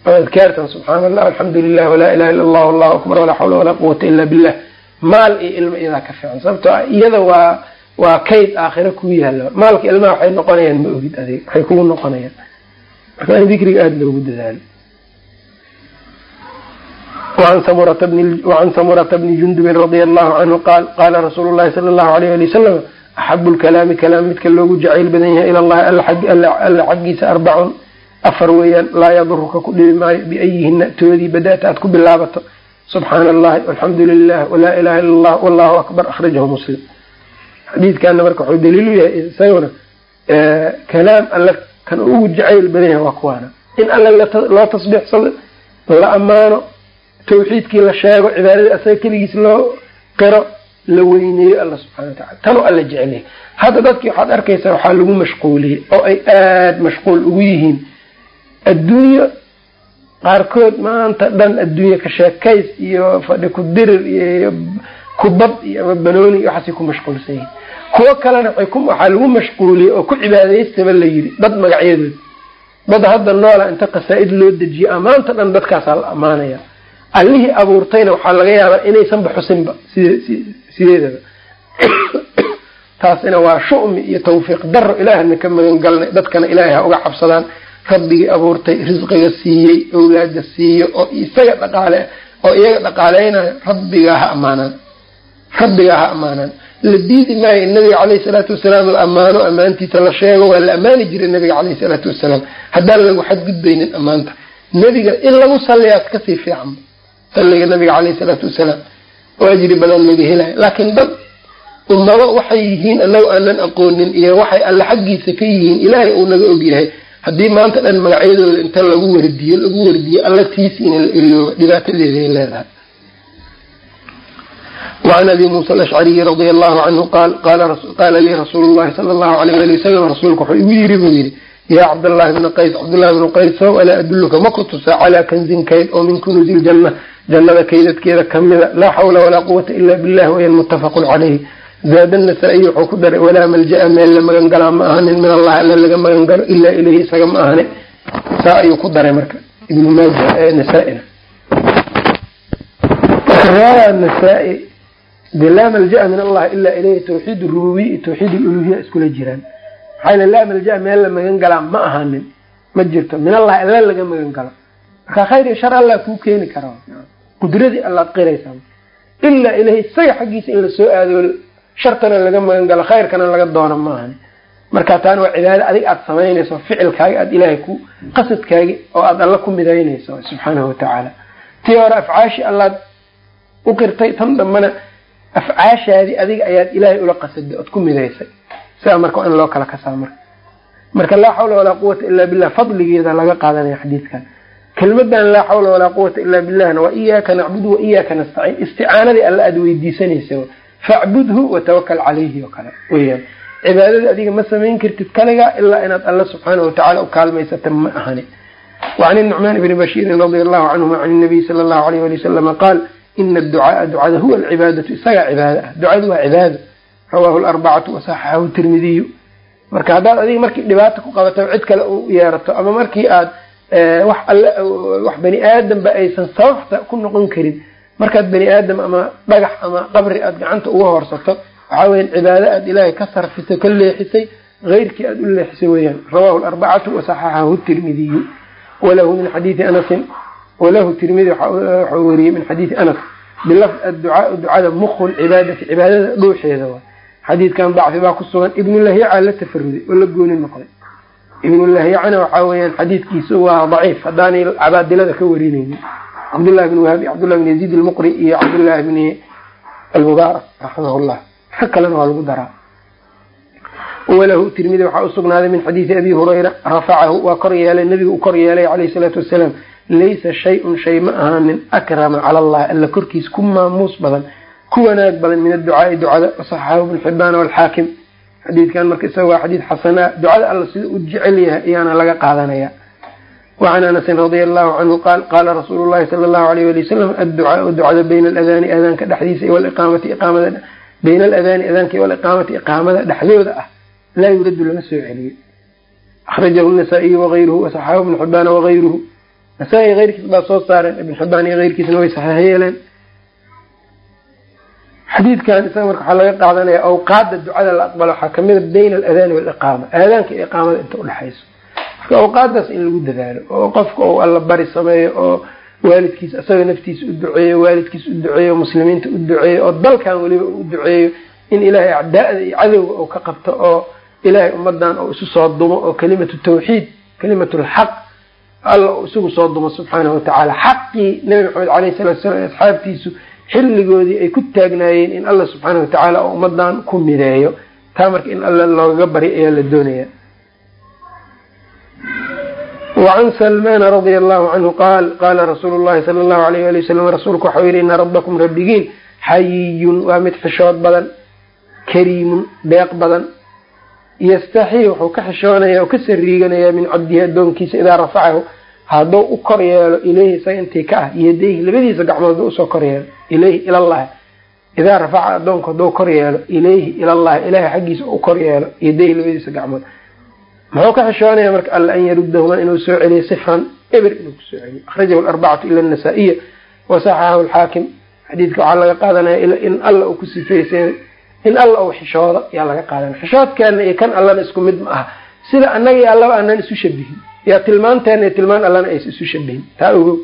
adkaartan subxaana allah alxamdu lilah walaa ilaha illa allah allahu akbar walaa xawla walaa quwata ila billah maal iyo ilmo iyadaa ka fiican sababto iyada waa waa kayd aakhira ku yaalo maalka ilmaha waxay noqonayaan ma ogid adig waxay kugu noqonayaan marka in dikriga aada loogu dadaalo وعn samurata bni jundubin radia allahu canhu qaal qaala rasuulu llahi sala allahu alayh ali wasalam axabu lkalaami kalaam midka loogu jacayl badan yahay ila llahi alla xaggiisa arbacun afar weeyaan laa yaduruka ku dhibi maayo biayihina toodii badata aad ku bilaabato subxaana allahi alxamdu lilah walaa ilaha illa allah wallahu akbar akhrajahu muslim xadiidkana marka wuxuu daliil u yahay isaguna kalaam alle kan ugu jacayl badan yahay waa kuwaana in alle loo tasbiixsado la ammaano tawxiidkii la sheego cibaadadii asaga keligiis loo qiro la weyneeyo alla subxana wa tacala tanoo alla jecelyahay hadda dadkii waxaad arkaysaa waxaa lagu mashquuliyey oo ay aada mashquul ugu yihiin. Adduunyo qaarkood maanta dhan adduunye ka sheekays iyo fadhi ku dirir iyo kubad iyo ama banooni iyo waxaasay ku mashquulsan yihiin. Kuwo kalena waxaa lagu mashquuliyey oo ku cibaadaystaba la yidhi dad magacyadood dad hadda noola inta qasaa-id loo dejiye amaanta dhan dadkaasaa la ammaanaya allihii abuurtayna waxaa laga yaabaa inaysanba xusinba sideedaba taasina waa shu'mi iyo tawfiiq daro ilaahna ka magan galnay dadkana ilaahay ha uga cabsadaan. Rabbigii abuurtay risqiga siiyey awlaada siiyo oo isaga dhaqaale oo iyaga dhaqaaleynayo rabbigaa ha ammaanaan. Rabbigaa ha ammaanaan. La diidi maayo nabiga caleyhi salaatu wasalaam la ammaano ammaantiisa la sheego waa la ammaani jiray nabiga caleyhi salaatu wasalaam. Haddaan lagu xadgudbaynin ammaanta. Nebiga in lagu salliyaas ka sii fiican. Salliga nabiga caleyhi salaatu wasalaam oo ajri badan laga helayo laakiin dad ummado waxay yihiin anagu aanan aqoonin iyo waxay alle xaggiisa ka yihiin ilaahay uu naga ogyahay haddii maanta dhan magacyadooda inta lagu wardiyo lagu wardiyo alla tiisiina la eriyooba dhibaatadeeday leedahay. Wacan abi alashcariyi radia allahu canhu qaal qaala lii rasuulu llahi sala allahu alayh ali wasalam rasuulku wuxuu igu yiri buu yidhi yaa cabdllahi bna qays cabdullahi bnu qayso alaa adulluka ma ku tusaa calaa kanzin kayd oo min kunuusi ljanna jannada kaydadkeeda kamida laa xawla walaa quwata ila billah wayan muttafaqun calayhi zaada nasaa-iy wuxuu ku daray walaa malja-a meel la magan galaa ma ahanin min allahi alla laga magan galo ilaa ilayhi isaga ma ahane saa ayuu ku daray marka ibnu maaja ee nasaa-ina. Nasaa-i de laa malja-a min allahi ilaa ilayhi tawxiid rububiya iyo tawxiid uluhiya iskula jiraan. Maxaa laa malja-a meel la magan galaa ma ahanin ma jirto min allahi alla laga magan galo. Marka khayr iyo shar allah kuu keeni karaa qudradii allaad qiraysaa. Ilaa ilahi isaga xaggiisa in la soo aado shartana laga magan galo khayrkana laga doono maahan marka taana waa cibaado adig aada samaynayso ficilkaagi aada ilaahay ku qasadkaagi oo aada alla ku midaynayso subxaanahu watacaala tii hore afcaashi allaad u qirtay tan dambana afcaashaadii adiga ayaad ilaahay ula qasaday ood ku midaysay. Sidaa marka waa in loo kala kasaa marka marka laa xawla walaa quwata ilaa billah fadligeeda laga qaadanaya xadiidkan kelmadan laa xawla walaa quwata ilaa billahna waa iyaaka nacbudu wa iyaaka nastaciin. Isticaanadii alla aada weydiisanaysa facbudhu watawakal calayhi oo kale. Weyaan cibaadada adiga ma samayn kartid kaliga ilaa inaad alla subxaanau watacala u kaalmaysata ma ahani. Wacan inucmaan ibni bashiirin radia allahu canhuma can nabiy sala allahu alayh ali wasalama qaal ina aducaaa ducada huwa alcibaadatu isagaa cibaado ah. Ducadu waa cibaado rawaahu larbacatu wasaxaxahu tirmidiyu. Marka haddaad adiga markii dhibaata ku qabato cid kale u yeerato ama markii aad wax alle wax bani aadamba aysan sababta ku noqon karin. Markaad bani aadam ama dhagax ama qabri aada gacanta uga hoorsato waxaa weyan cibaado aada ilaahay ka sarfisay ka leexisay keyrkii aada u leexisay weyaan rawahu larbacatu wasaxaxahu tirmidiyu walahu min xadiidi anasin walahu tirmidi waxau weriyey min xadiidi anas. Bilafd adducaau ducada muqu lcibaadati cibaadada dhuuxeeda waa. Xadiidkan dacfi baa ku sugan. Ibnulahyaca la tafaruday oo la gooni noqday ibnulahyacana waxaa weyaan xadiidkiisu waa daciif. Haddaanay cabaadilada ka warinaynin. Cabdullahi bn wahaab iyo cabdullahi bn yaziid almuqri iyo cabdullahi bni almubaarak raximah llah rag kalena waa lagu daraa. Walahu tirmidi waxaa usugnaaday min xadiidi abi hurayra rafacahu waa kor yeelay nabiga uu kor yeelay calayhi salaatu wasalaam laysa shay-un shay ma ahaanin akrama cala allahi alla korkiisa ku maamuus badan ku wanaag badan min adducaai ducada wasaxaxahu ibn xibaan walxaakim xadiidkan marka isaga waa xadiid xasanaa ducada alla sida u jecel yahay ayaana laga qaadanaya. Wacan anasin radia allahu canhu qaal qaala rasuulu llahi sala allahu alayh ali wasalam adducaau ducada bayna aladaani adaanka dhexdiisa waliqaamati iqaamada bayna aladaani adaanka waliqaamati iqaamada dhexdooda ah laa yuraddu lama soo celiyo akhrajahu nasaa-iyu wagayruhu wasaxaahu ibnu xibaana wagayruhu nasaa-i keyrkiis baa soo saareen ibn xibaan iyo keyrkiisna way saxiix yeeleen xadiidkan isaga marka waxaa laga qaadanaya awqaada ducada la aqbalo waxaa kamida bayna aladaani waliqaama aadaanka iyo iqaamada inta udhexayso marka awqaadaas in lagu dadaalo oo qofka uu alla bari sameeyo oo waalidkiisa isaga naftiisa u duceeyo waalidkiisa u duceeyo muslimiinta u duceeyo oo dalkan weliba u duceeyo in ilaahay acdaa'da iyo cadowga uu ka qabto oo ilaahay ummadan uu isu soo dumo oo kalimatu tawxiid kalimatulxaq alla uu isagu soo dumo subxaanahu watacaala xaqii nabi maxamed caleyhi salatu salam e asxaabtiisu xilligoodii ay ku taagnaayeen in alla subxaana watacaala oo ummadan ku mideeyo. Taa marka in alla loogaga barya ayaa la doonaya wacan salmaana radia allahu canhu qaal qaala rasuulu llahi sala allahu alayh ali wasalam rasuulku waxau yihi ina rabbakum rabbigiin xayiyun waa mid xishood badan kariimun deeq badan. Yastaxii wuxuu ka xishoonaya oo ka sariiganayaa min cabdihi addoonkiisa idaa rafacahu hadduu u kor yeelo ileyhi isaga intii ka ah yadayhi labadiisa gacmood ba u soo kor yeelo ileyhi ilallahi. Idaa rafaca addoonku hadduu kor yeelo ileyhi ilallahi ilahay xaggiisa u kor yeelo yadayhi labadiisa gacmood. Muxuu ka xishoonaya marka alla an yarudahuma inuu soo celiyo sifran eber inuu ku soo celiyo. Akhrajahu larbacatu ila nasaa-iya wasaxaxahu alxaakim. Xadiidka waxaa laga qaadanaya in alla uu ku sifeysay in alla uu xishoodo ayaa laga qaadanaya. Xishoodkeena iyo kan allana isku mid ma aha. Sida annaga iyo allaba aanan isu shabihin yaa tilmaanteena tilmaan allana aysa isu shabihin taa ogow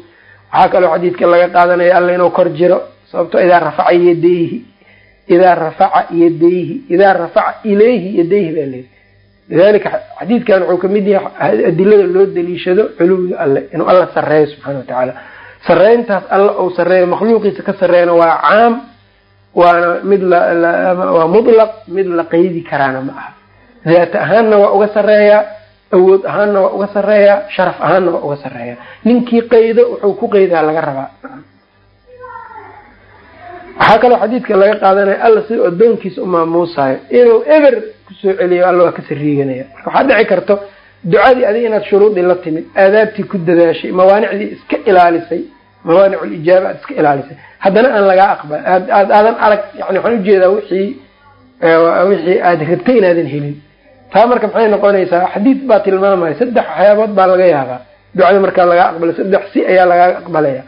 waxaa kaloo xadiidka laga qaadanaya alla inuu kor jiro sababto idaa rafaca yadayhi idaa rafaca yadayhi idaa rafaca ilayhi yadayhi baa leeyi lidalika xadiidkan wuxuu ka mid yahay adilada loo daliishado culuwiga alle inuu alla sareeyo subxana watacaala sareyntaas alla uu sareeyo makhluuqiisa ka sareeyana waa caam waana mid waa mutlaq mid la qeydi karaana ma aha. Daat ahaanna waa uga sareeyaa awood ahaanna waa uga sareeyaa sharaf ahaanna waa uga sareeyaa ninkii qeydo wuxuu ku qeydaa laga rabaa. Waxaa kaloo xadiidka laga qaadanaya alla sidau addoonkiisa u maamuusayo inuu eber ku soo celiyo alla waa ka sariiganaya marka waxaa dhici karto ducadii adiga inaad shuruudii la timid aadaabtii ku dadaashay mawaanicdii iska ilaalisay mawaanic lijaaba aad iska ilaalisay. Haddana aan lagaa aqbal aadan arag yani waxaan u jeedaa wixii wixii aada rabtay inaadan helin taa marka maxay noqonaysaa? Xadiid baa tilmaamaya. Saddex waxyaabood baa laga yaabaa ducada markaa lagaa aqbalay saddex si ayaa lagaa aqbalaya.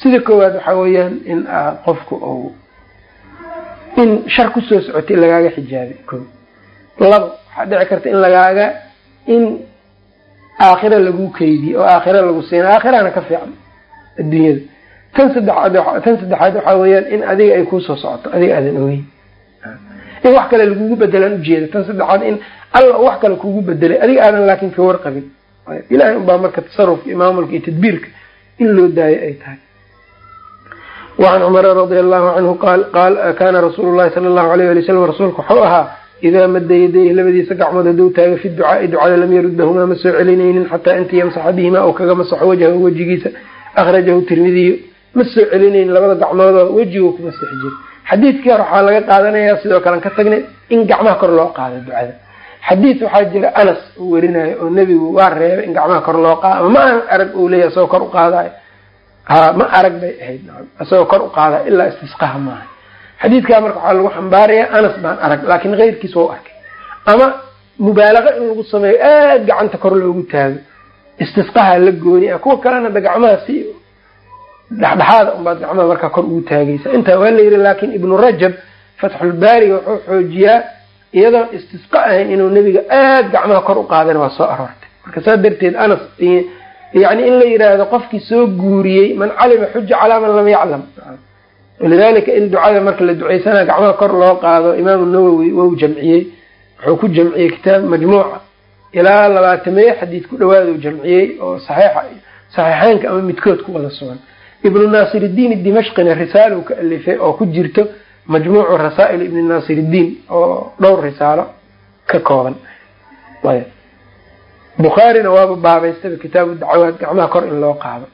Sida koowaad waxaa weeyaan in qofku u in shar ku soo socotay lagaaga xijaabay. Ko labo waxaa dhici karta in lagaaga in aakhira lagu keydiye oo aakhira lagu siina aakhirana ka fiican adduunyada. Tan saddexaad tan saddexaad waxaa weeyaan in adiga ay kuusoo socoto adiga aadan ogeyn in wax kale lagugu bedelaan ujeeda tan saddexaad in alla wax kale kugu bedelay adiga aadan laakin ka warqabin. Ilahay unbaa marka tasarufka iyo maamulka iyo tadbiirka in loo daayo ay tahay. Wacan cumara radia allahu canhu qaal qaal kaana rasuulu llahi sala allahu alayh ali wasalam rasuulka wuxuu ahaa idaa madda yadayhi labadiisa gacmood hadduu taaga fi ducaai ducada lam yaruddahumaa ma soo celinaynin xataa inta yamsaxa bihimaa uu kaga masaxo wajhahu wejigiisa. Akhrajahu tirmidiyu ma soo celinaynin labada gacmoodoo wejigu ku masixi jira xadiidkii hore waxaa laga qaadanayaa sidoo kalean ka tagnay in gacmaha kor loo qaado ducada. Xadiid waxaa jira anas uu werinayo oo nebigu waa reebay in gacmaha kor loo qaado. Ma aan arag uu leeyahy isagoo kor u qaadayo ha ma arag bay ahayd isagoo kor u qaadayo ilaa istisqaha maaha xadiidkaa marka waxaa lagu xambaarayaa anas baan arag laakiin keyrkiis wau arkay. Ama mubaalaqa in lagu sameeyo aad gacanta kor loogu taago. Istisqaha la gooni ah kuwa kalena da gacmaha si dhexdhexaada unbaad gacmaha markaa kor ugu taagaysa. Intaa waa la yidhi laakiin ibnu rajab fatxulbaariga wuxuu xoojiyaa iyadoo istisqa ahayn inuu nebiga aad gacmaha kor u qaadana waa soo aroortay. Marka saa darteed anas yani in la yidhaahdo qofkii soo guuriyey man calima xuja calaa man lam yaclam. Walidalika in ducada marka la duceysana gacmaha kor loo qaado imaamu nawowi wou jamciyey wuxuu ku jamciyey kitaab majmuuca ilaa labaatameeye xadiid ku dhawaadu jamciyey oo saxiixeynka ama midkood ku wada sugan ibnu naasiridiin dimashqina risaalo ka alifay oo ku jirto majmuucu rasaa'il ibni naasiridiin oo dhowr risaalo ka kooban. Bukhaarina waaba baabaystaba kitaabu dacawaad gacmaha kor in loo qaado.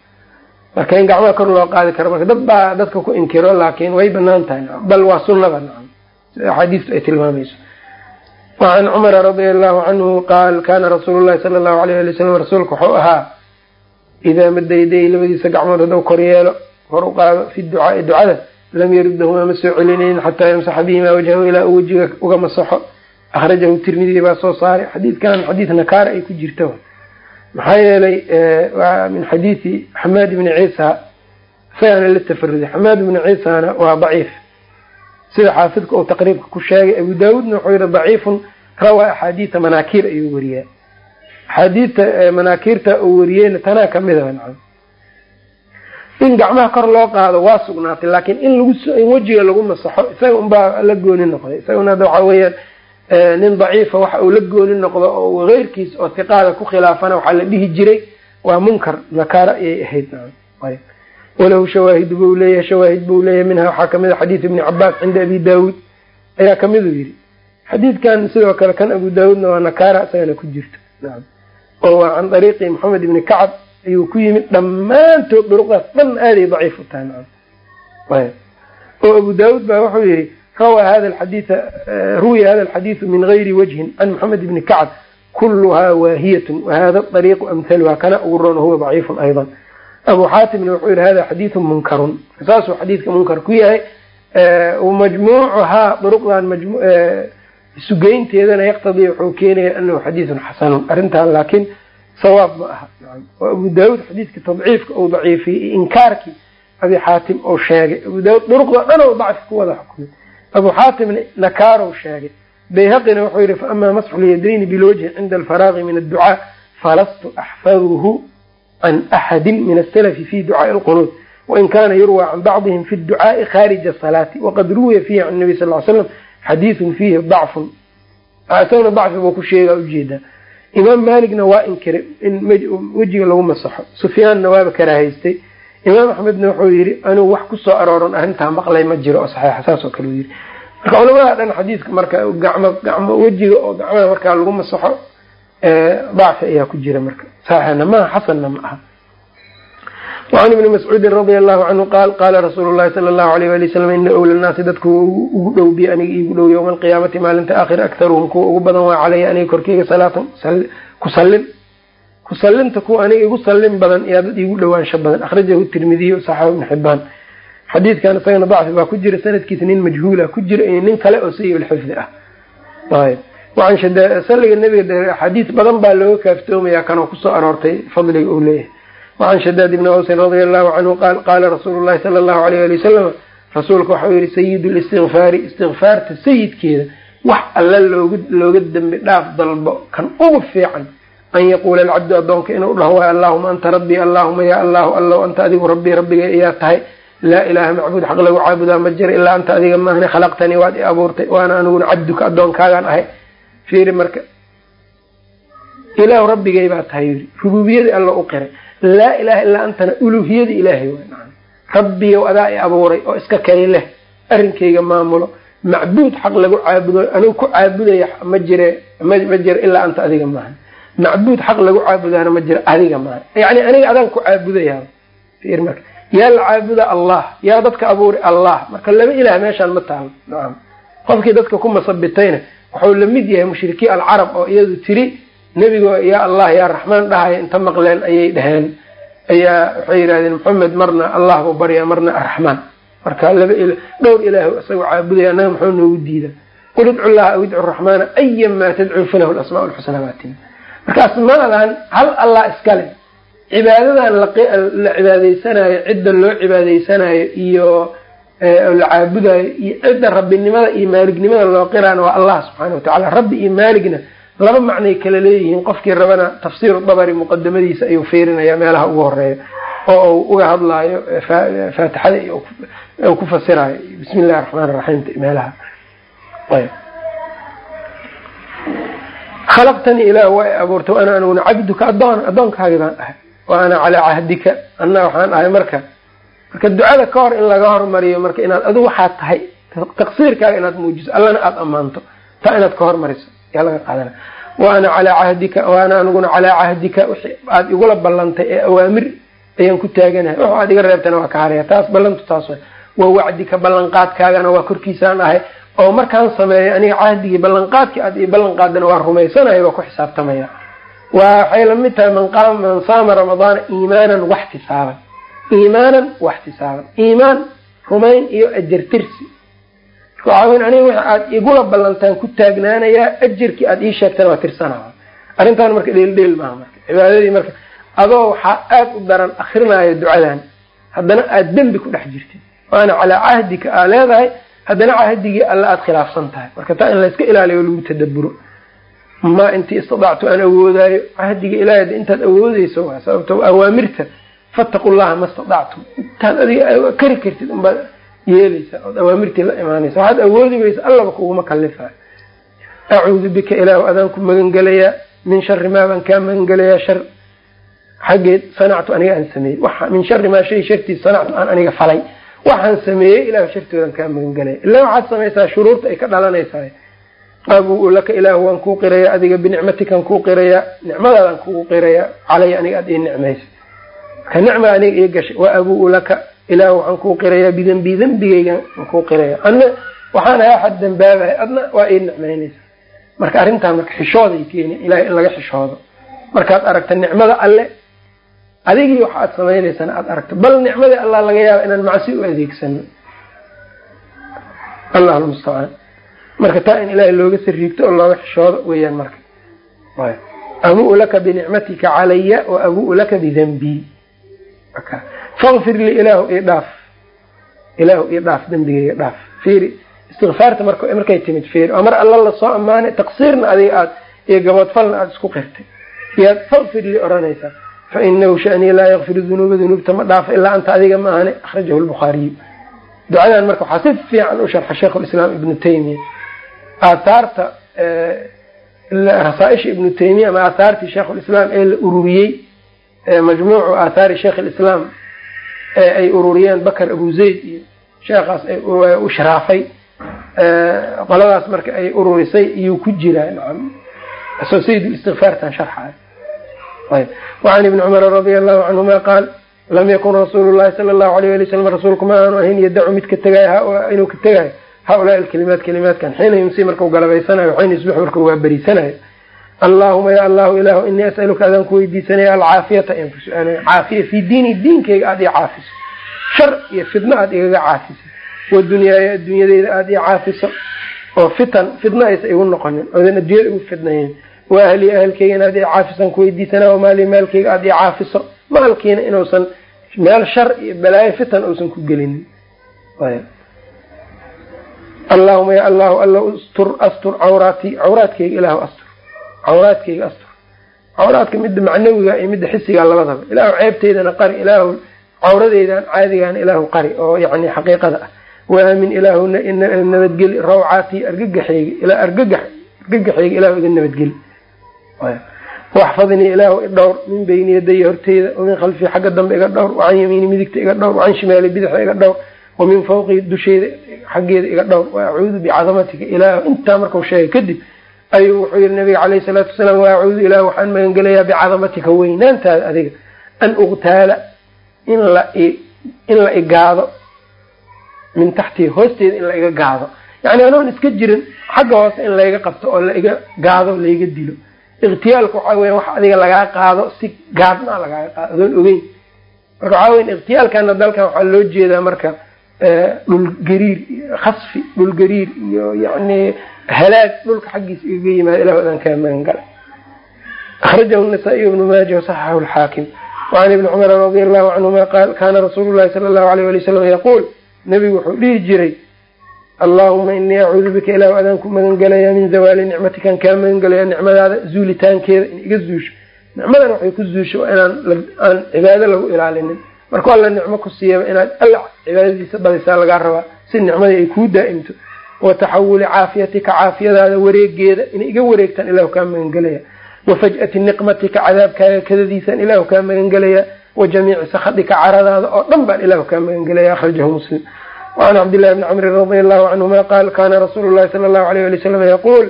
Marka in gacmaha kor loo qaadi karo marka dad baa dadka ku inkiro laakiin way bannaan tahay. Bal waa sunaba nacam. Axaadiistu ay tilmaamayso. Wacan cumara radia allahu canhu qaal kana rasuulu llahi sala allahu alayh ali wasalam rasuulka wuxuu ahaa idaa madda yaday labadiisa gacmood hadduu kor yeelo kor u qaado fi ducaai ducada lam yaruddahumaa ma soo celinaynin xataa yamsaxa bihimaa wajhahu ilaa uu wejiga uga masaxo akhrajahu tirmidi baa soo saaray xadiidkan xadiid nakaara ay ku jirta maxaa yeelay waa min xadiidi xamaad ibni ciisa isagana la tafaruday xamaad ibni ciisana waa daciif sida xaafidka uu taqriibka ku sheegay abu daawuudna wuxuu yihi daciifun rawaa axaadiida manaakiir ayuu weriyaa axaadiidta manaakiirta uu wariyeyna tanaa kamida nacam. In gacmaha kor loo qaado waa sugnaatay laakiin in lagu in wejiga lagu masaxo isaga unbaa la gooni noqday. Isaguna hadda waxaa weeyaan nin daciifa waxa uu la gooni noqdo oo keyrkiis oo hiqaada ku khilaafana waxaa la dhihi jiray waa munkar nakaara ayay ahayd walahu shawaahid buu leeyahay shawaahid buu leeyahay minha waxaa ka mid a xadiid ibni cabaas cinda abi daawuud ayaa kamiduu yidhi. Xadiidkan sidoo kale kan abu daawuudna waa nakaara isagana ku jirto oo waa can ariiqi maxamed ibni kacab ayuu ku yimid dhammaantood duruqdaas dhan aaday daciif u tahay oo abu daawuud baa wuxuu yihi rawaa hada xadiia ruwiya hada alxadiidu min gayri wajhin can maxamed ibni kacab kuluhaa waahiyatun wahada ariiqu amhaluha kana ugu huwa daciifun ayضa abu xaatimna wuxuu yihi hada xadiidu munkarun. Saasuu xadiidka munkar ku yahay majmuucuhaa duruqdan sugeynteedana yaqtadii wuxuu keenaya anahu xadiidun xasanun arrintan laakiin sawaab ma aha. Oo abu daawuud xadiidka tadciifka ou daciifiyey inkaarkii abi xaatim ou sheegay. Abu daawuud duruqda dhan ou dacfi ku wada xukumay. Abu xaatimna nakaarow sheegay. Bayhaqina wuxuu yihi faama masxu lyadayni bilwajhi cinda alfaraaqi min adducaa falastu axfaduhu can axadi min asalafi fi ducaai lqunuud wain kana yurwى can bacdihim fi ducaai kharija salaati waqad ruwiya fiihi can nabi sal l slam xadiidun fiihi dacfun. Isagana dacfi buu ku sheega u jeedaa imaam maligna waa inkiray in wejiga lagu masaxo. Sufyaanna waaba karaahaystay imaam axmedna wuxuu yihi anuu wax ku soo arooran arrintaa maqlay ma jiro oo saxiixa saas oo kale u yiri marka culamada dhan xadiidka marka gacmo wejiga oo gacmaha markaa lagu masaxo dacfi ayaa ku jira marka. Saxixna maaha xasanna ma aha wacan ibni mascuudin radia allahu canhu qaal qaala rasuulu llahi sala allahu alayh wali wasalam ina owla nnaasi dadku ugu dhow bi aniga iigu dhow yowma alqiyaamati maalinta aakhir aktaruhum kuwa ugu badan waa calaya aniga korkeyga salaatan ku sallin kusalinta kuwa aniga igu salin badan yaa dad igu dhawaansho badan akhrajahu tirmidiy saxaaba ibnu xibaan xadiidkan isagana dacfi baa ku jira sanadkiisa nin majhuula ku jira iyo nin kale oo sayi-ulxifdi ah ayb waxaan salliga nebiga axaadiis badan baa looga kaaftoomaya kanoo ku soo aroortay fadliga uu leeyahay wacan shadaad ibni awsin radia allahu canhu qaal qaala rasuulu llahi sala allahu alayh ali wasalam rasuulka waxau yihi sayidu listikfaari istikfaarta sayidkeeda wax alla loogu looga dembi dhaaf dalbo kan ugu fiican an yaquula alcabdu addoonka inuu dhaho waay allahuma anta rabbii allahuma ya allahu allow anta adigu rabbii rabbiga iyaa tahay laa ilaaha macbuud xaq lagu caabudaa ma jira ilaa anta adiga maahne khalaqtanii waad i abuurtay waana aniguna cabduka addoonkaagaan ahay fiiri marka ilaahu rabbigay baa tahay yiri rububiyadii alla u qiray laa ilaaha illaa antana uluhiyadii ilaahay waay. Rabbiyow adaa i abuuray oo iska kali leh arrinkayga maamulo macbuud xaq lagu caabudo anigu ku caabudaya ma jire ma jira ilaa anta adiga maahan macbuud xaq lagu caabudaana ma jira adiga maahan yacni aniga adaan ku caabudayaa. Marka. Yaa la caabuda allah yaa dadka abuuray allah. Marka laba ilaah meeshaan ma taalo nacam qofkii dadka ku masabitayna wuxuu la mid yahay mushrikiin alcarab oo iyadu tiri nebigo yaa allah yaa raxmaan dhahaya inta maqleen ayay dhaheen. Ayaa waxay yidhahdeen maxamed marna allah buu baryaa marna araxmaan marka laba dhowr ilaah isagoo caabudaya annaga muxuu noogu diida qul idcu llaha aw idcu raxmaana ayamaa tadcuu falahu lasmaa lxusnaa baatin marka asmaadan hal allah iskale cibaadadan la cibaadaysanayo cidda loo cibaadaysanayo iyo la caabudayo iyo cidda rabbinimada iyo maalignimada loo qiraana waa allah subxaana watacala rabbi iyo maaligna laba macnay kala leeyihiin qofkii rabana tafsiiru dabari muqadamadiisa ayuu fiirinaya meelaha ugu horreeya oo uu uga hadlaayo faatixada u ku fasirayo bismi illahi raxmaan raxiimta meelaha. Khalaqtanii ilaah waa i abuurtay ana aniguna cabduka adoon addoonkaagi baan ahay wa ana calaa cahdika anna waxaan ahay marka. Marka ducada ka hor in laga hormariyo marka inaad adigu waxaad tahay taqsiirkaaga inaad muujiso allana aada ammaanto taa inaad ka hormariso yaa laga qaadana. Wa ana calaa cahdika wa ana aniguna calaa cahdika wixii aada igula ballantay ee awaamir ayaan ku taaganahay. Wax aad iga reebtana waa ka haraya taas ballantu taas wa wa wacdika ballanqaadkaagana waa korkiisaan ahay. Oo markaan sameeyo aniga cahdigii ballanqaadkii aad ii ballanqaadana waa rumaysanayo waa ku xisaabtamaya. Waxay la mid tahay man saama ramadaana iimaanan waxtisaaban iimaanan waxtisaaban iimaan rumayn iyo ajartirsi waxaa aniga wixi aad igula ballantaan ku taagnaanayaa ajarkii aad ii sheegtana waa tirsanaa arrintaan marka dheeldheel maaha marka. Cibaadadii marka adoo waxaa aada u daran akrinaayo ducadan haddana aada dembi ku dhex jirtid waana calaa cahdika aa leedahay haddana cahdigii alla aada khilaafsan tahay. Marka taa in layska ilaaliyo lagu tadaburo ma intii istidactu aan awoodaayo cahdiga ilahay ad intaad awoodeyso waa sababto awaamirta fataqu llaha ma stadactum intaad adiga kari kartid unbaad yeeleysa ood awaamirtii la imaanaysa waxaad awoodi weysa allaba kuguma kalifayo acuudu bika ilaahu adaan ku magangelayaa min shari maa baan kaa magangelayaa shar xaggeed sanactu aniga aan sameeyey. Min shari maa shay shartiis sanactu aan aniga falay. Waxaan sameeyey ilahu shartoodan kaa magangelaya ilaa waxaad samaysaa shuruurta ay ka dhalanaysaa. Abuu laka ilaahu waan kuu qiraya adiga binicmatikan kuu qiraya nicmadaadaan kugu qiraya calaya aniga aada ii nicmaysa. Marka nicma aniga ii gashay wa abuu laka ilaahu waxaan kuu qirayaa bidembi dembigaygan aan kuu qiraya. Anna waxaan ahay axad dambaabahay adna waa ii nicmaynaysa marka arrintaan marka xishooday keeni ilahay in laga xishoodo. Markaad aragta nicmada alle adigii waxa aad samaynaysana aada aragto bal nicmadii allah laga yaaba inaan macsi u adeegsano allah almustacaan marka taa in ilaahay looga sariigto oo looga xishoodo weeyaan marka. Abuu laka binicmatika calaya wa abuu laka bidenbii fakfir lii ilaahu ii dhaaf. Ilaahu ii dhaaf dembigayga dhaaf. Fiiri istikfaarta markay timid fiiri. Oo mar alla la soo ammaanay taqsiirna adiga aad iyo gaboodfalna aada isku qirtay. Yaad fakfir lii odhanaysaa fainahu shanii laa yakfiru dunuuba dunuubta ma dhaafo ilaa anta adiga ma ahane akhrajahu lbukhaariyu ducadan marka waxaa si fiican u sharxa sheikh lislaam ibnu taymiya aathaarta rasaaisha ibnu taymiya ama aathaartii sheikh lislaam ee la ururiyey majmuucu aathaari sheikh lislaam ee ay ururiyeen bakar abu zayd iyo sheekhaas u sharaafay. Qoladaas marka ay ururisay iyuu ku jiraa nacam asoo sayid istikfaartan sharxaay wacan ibni cumara radia allahu canhuma qaal lam yakun rasuulu llahi sala allahu alayh ali wasalam rasuulku ma aanu ahayn yadacu mid ka tegaayo inuu ka tegaayo haulaai alkalimaat kalimaatkan xiina yumsi markau galabaysanayo xiina yusbixu markau waa allaahuma ya allahu ilaahu inii asaluka adaan ku weydiisanaya alcaafiyata su'aalaya caafiya fii diini diinkayga aada ii caafiso shar iyo fidno aada igaga caafiso wa dunyaaya adduunyadeyda aada ii caafiso oo fitan fidno aysa igu noqonin oodan adduunyada igu fidnayn. Wa ahli ahalkeyga in aad ii caafisaan ku weydiisanaa maali maalkeyga aada ii caafiso. Maalkiina inuusan meel shar iyo balaayo fitan uusan ku gelinin allahuma ya allahu alla stur astur cawraatii cawraadkeyga ilaahu astur cawraadkeyga astur cawraadka midda macnawiga iyo midda xisiga labadaba ilaahu ceebteydana qari ilaahu cawradeydan caadigaana ilaahu qari oo yani xaqiiqada ah. Waamin ilaahu nabadgeli rawcaatii argagaxeyga argagax argagaxeyga ilaahu iga nabadgeli. Waxfadnii ilaahu idhowr min beyni yadaya horteyda wamin khalfii xagga dambe iga dhowr wacan yamiini midigta iga dhowr wacan shimaali bidaxa iga dhowr wamin fawqii dusheeda xaggeeda iga dhowr. Wa acuudu bicadamatika ilaahu intaa markau sheegay kadib ayuu wuxuu yihi nabiga caleyhi salaatu wasalaam wa acuudu ilah waxaan magangelayaa bicadamatika weynaantaada adiga an uqtaala in la in la igaado min taxtii hoosteeda in la iga gaado. Yani anoon iska jirin xagga hoose in layga qabto oo la iga gaado layga dilo. Iktiyaalka waxaa weya wax adiga lagaa qaado si gaadmaa lagaaga qaado. Adoon ogeyn. Marka waxaa weya iktiyaalkana dalkan waxaa loo jeedaa marka dhul gariir khasfi dhul gariir iyo yani halaag dhulka xaggiisa igaga yimaado ilah adaan kaa magan gala akhrajahu nasaa-iy ibnu maaja wasaxaxahu lxaakim wacan ibni cumar radia allahu canhuma qaal kaana rasuulu llahi sala allahu alayh ali wasalam yaquul. Nabigu wuxuu dhihi jiray allahuma inii acuudu bika ilaahu adaan ku magan gelayaa min zawaali nicmatikan kaa magan gelaya nicmadaada zuulitaankeeda in iga zuusho. Nicmadan waxay ku zuusho inaan aan cibaado lagu ilaalinin marka alla nicmo ku siiyaba inaad alla cibaadadiisa badisaa lagaa rabaa. Si nicmadii ay kuu daa'imto. Wa taxawuli caafiyatika caafiyadaada wareegeeda inay iga wareegtaan ilahu kaa magan gelaya wa faj'ati niqmatika cadaabkaaga kadadiisaan ilahu kaa magan gelaya wa jamiici sakhatika caradaada oo dhan baan ilahu kaa magan gelaya akhrajahu muslim. Wacan cabdillahi bni camrin radia allahu canhuma qaal kaana rasuulu llahi sala allahu alayh ali wasalam yaquul.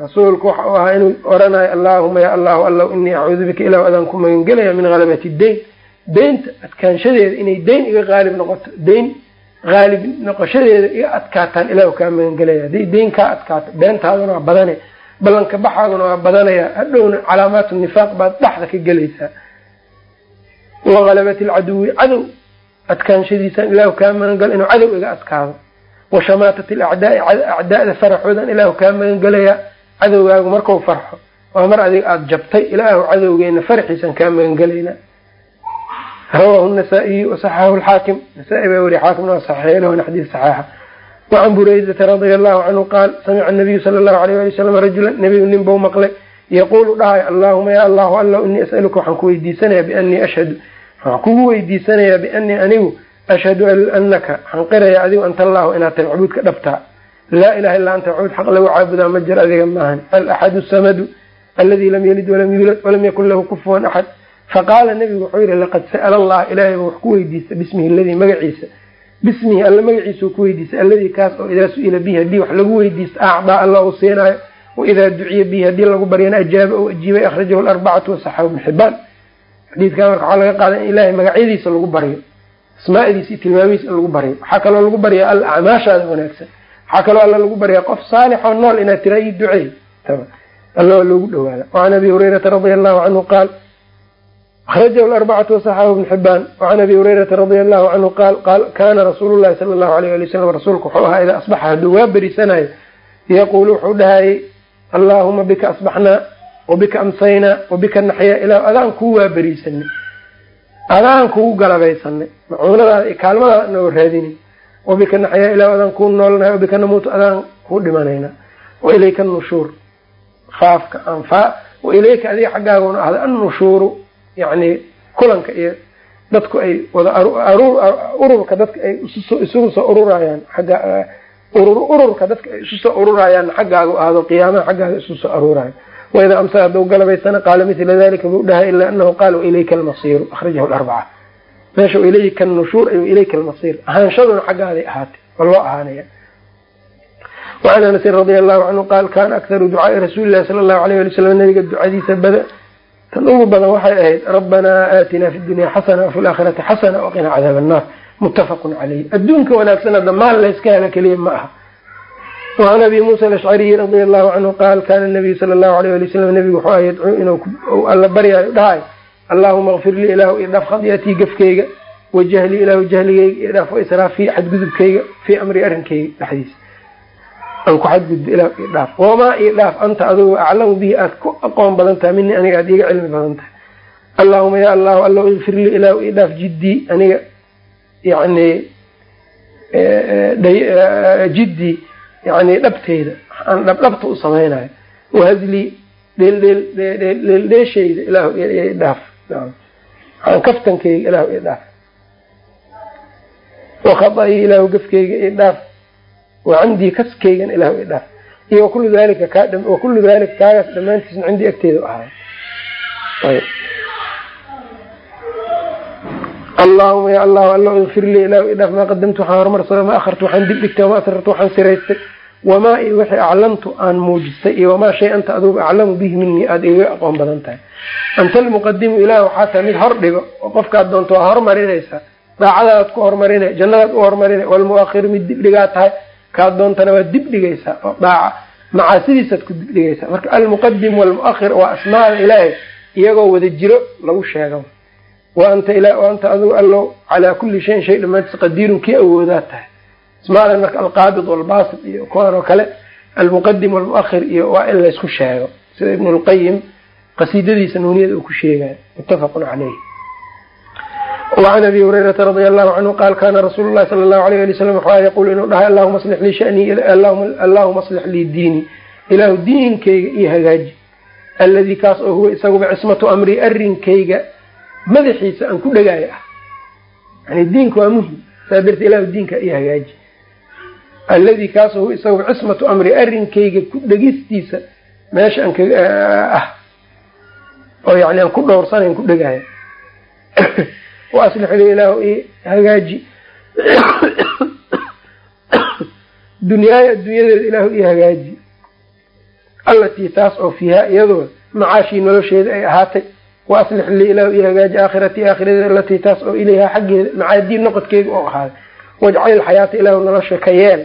Rasuulku waxa uu ahaa inuu oranayo allahuma ya allahu allow inii acuudu bika ilahu adaan ku magan gelaya min halabati deyn deynta adkaanshadeeda inay deyn iga qaalib noqoto deyn qaalib noqoshadeeda iga adkaataan ilahu kaa magan gelaya hadday deyn kaa adkaato beentaaduna waa badane ballanka baxaaduna waa badanaya hadhowna calaamaatu nifaaq baad dhexda ka gelaysaa. Wa halabati alcaduwi cadow adkaanshadiisaan ilaahu kaa magan gala inuu cadow iga adkaado. Wa shamaatati alacdaai acdaa'da faraxoodan ilaahu kaa magan gelaya cadowgaagu markau farxo waa mar adiga aada jabtay ilaahu cadowgeena farxiisan kaa magan gelayna rawahu nasaa-iyu wasaxaxahu lxaakim nasaa-i baa weriy xaakimna lahuna xadiis saxeixa wacan buraydata radia allahu canhu qaal samica nabiyu sala allahu alayh ali wasalam rajulan nebigu nin bau maqlay yaquulu dhahayo allahuma ya allahu allow inii as'aluka waxaan ku weydiisanayaa bianii ashhadu waxaan kugu weydiisanayaa bianii anigu ashhadu anaka waxaan qirayaa adigu anta inaad tahay macbuudka dhabtaa laa ilaha illaa anta macbuud xaq lagu caabudaa ma jir adiga maahan alaxadu samadu aladi lam yalid walam yuulad walam yakun lahu kufuwan axad faqaala nabigu wuxuu yihi laqad sa'ala allah ilaahay ba wax ku weydiista bismihi aladii magaciisa. Bismihi alla magaciisa ku weydiista alladii kaas oo idaa su'ila bihi haddii wax lagu weydiista acdaa alla u siinaayo waidaa duciya bihi haddii lagu baryana ajaaba ou ajiibay akhrajahu larbacatu wasaxahu ibn xibaan xadiidkan marka waxaa laga qaada in ilaahay magacyadiisa lagu baryo asmaadiisa iyo tilmaamihiisa in lagu baryo. Waxaa kaloo lagu baryaa alla acmaashaada wanaagsan. Waxaa kaloo alla lagu baryaa qof saalixoo nool inaad tira ii duceey alla loogu dhawaada wacan abi hurayrata radia allahu canhu qaal akhrajahu larbacatu wasaxahu ibn xibaan wacan abi hurayrata radia allahu canhu qaal qaal kaana rasuulu llahi sala allahu alayh ali wasalam rasuulku wuxuu ahaa idaa asbaxa hadduu waa berisanayo yaquulu wuxuu dhahayay allaahuma bika asbaxnaa wabika amsaynaa wabika naxyaa ilaah adaan kuu waa beriisanay adaan kugu galabaysanay macuunadaada iyo kaalmadaada inagoo raadinin wabika naxyaa ilaah adaan kuu noolnahay wabika namuutu adaan kuu dhimanayna wailayka nushuur faafka anfaa adiga xaggaaguna ahda annushuuru yacni kulanka iyo dadku ay wada ururka dadka ay isugu soo ururayaan agga ururka dadka ay isu soo ururayaan xaggaagu ahdo qiyaamaha xaggaaga isu soo aruurayo waidaa amsa hadduu galabaysana qaala mila dalika buu dhahay ilaa anahu qaala wailayka almasiiru akhrajahu larbaca meesha ilayka nushuur ay ilayka almasiir ahaanshaduna xaggaaday ahaatay waa loo ahaanaya. Wacan anasin radia allahu canhu qaal kaana akharu ducaai rasuuli lahi sala allahu alayh ali wasalam nabiga ducadiisa bada tan ugu badan waxay ahayd rabbanaa aatinaa fi dunya xasana wafi laakhirati xasana waqina cadaab annaar muttafaqun caleyh adduunka wanaagsan hadda maal layska hela keliya ma aha. Wacan abi muusa alashcariyi radia allahu canhu qaal kana nabiyu sala allahu alayh ali wasalam nabigu wuxuu ah yadcuu inuu alla baryayo dhahay. Allahuma kfir lii ilaahu idhaaf khadyatii gafkeyga wajahli ilaahu jahligeyga idhaaf israafii xadgudubkeyga fii amri arrinkeyga dhexdiisa aan ku xadgudbo ilah idhaaf wamaa idhaaf anta adugu aclamu bihi aad ku aqoon badan tahay minii aniga aad iiga cilmi badan tahay. Allahuma ya allahu alla ikfir lii ilaahu idhaaf jiddii aniga yani jiddii yani dhabteyda aan dhabdhabta u samaynayo. Wahadlii dheeldheesheyda ilaahu idhaaf aan kaftankeyga ilaahu idhaaf wakhaai ilaahu gafkeyga idhaaf wacindii kaskeygan ilaahu idhaaf iyo wakulu dalika kaa wakulu dalika kaagaas dhammaantiisna cindii agteeda ahaay allahuma ya allahu alla ikfir lii ilaahu idhaaf maa qadamtu waxaan horumarsada maa akhartu waxaan dib dhigtay wamaa asrartu waxaan siraystay wamaa wixii aclamtu aan muujistay iyo wamaa shay anta adugu aclamu bihi minii aada iga aqoon badan tahay. Anta almuqadimu ilaah waxaa tahay mid hor dhigo oo qofkaad doonto waa hormarinaysaa daacadaad ku hormarina jannadaad u hormarina walmuahiru mid dibdhigaa tahay kaad doontana waad dibdhigaysaa oo daaca macaasidiisaad ku dibdhigaysaa marka almuqadim walmuahir waa asmaada ilaahay iyagoo wada jiro lagu sheego. Wa anta anta adigu allow calaa kulli shayin shay dhammaantiis qadiirun kii awoodaad tahay. Ismaadan marka alqaabid walbaasit iyo kuwan oo kale almuqadim walmuahir iyo waa in laysku sheego. Sida ibn lqayim qasiidadiisa nuuniyada uu ku sheegayo muttafaqun caleyh wacan abi hurayrata radia allahu canhu qaal kana rasuulu llahi sala allahu alayh ali wasalam waxaa yaquul inuu dhahay allahuma aslix lii shanii allahuma aslix lii diinii ilaahu diinkayga iyo hagaaji alladii kaas oo huwa isaguba cismatu amri arrinkayga madaxiisa aan ku dhegaayo ah yani diinka waa muhiim saa dartee ilahu diinka iyo hagaaji alladii kaas oo huwa isaguba cismatu amri arrinkayga ku dhegistiisa meesha aan ah oo yani aan ku dhowrsanayn ku dhegaayo waaslix li ilaahu i hagaaji. Dunyaaya adduunyadeeda ilaahu i hagaaji. Allatii taas oo fiihaa iyadoo macaashii nolosheeda ay ahaatay waaslix lii ilaahu i hagaaji aakhiratii aakhiradeeda allatii taas oo ilayhaa xaggeeda macaadii noqodkeeda oo ahaaday. Wajcal ilxayaata ilaahu nolosha ka yeel.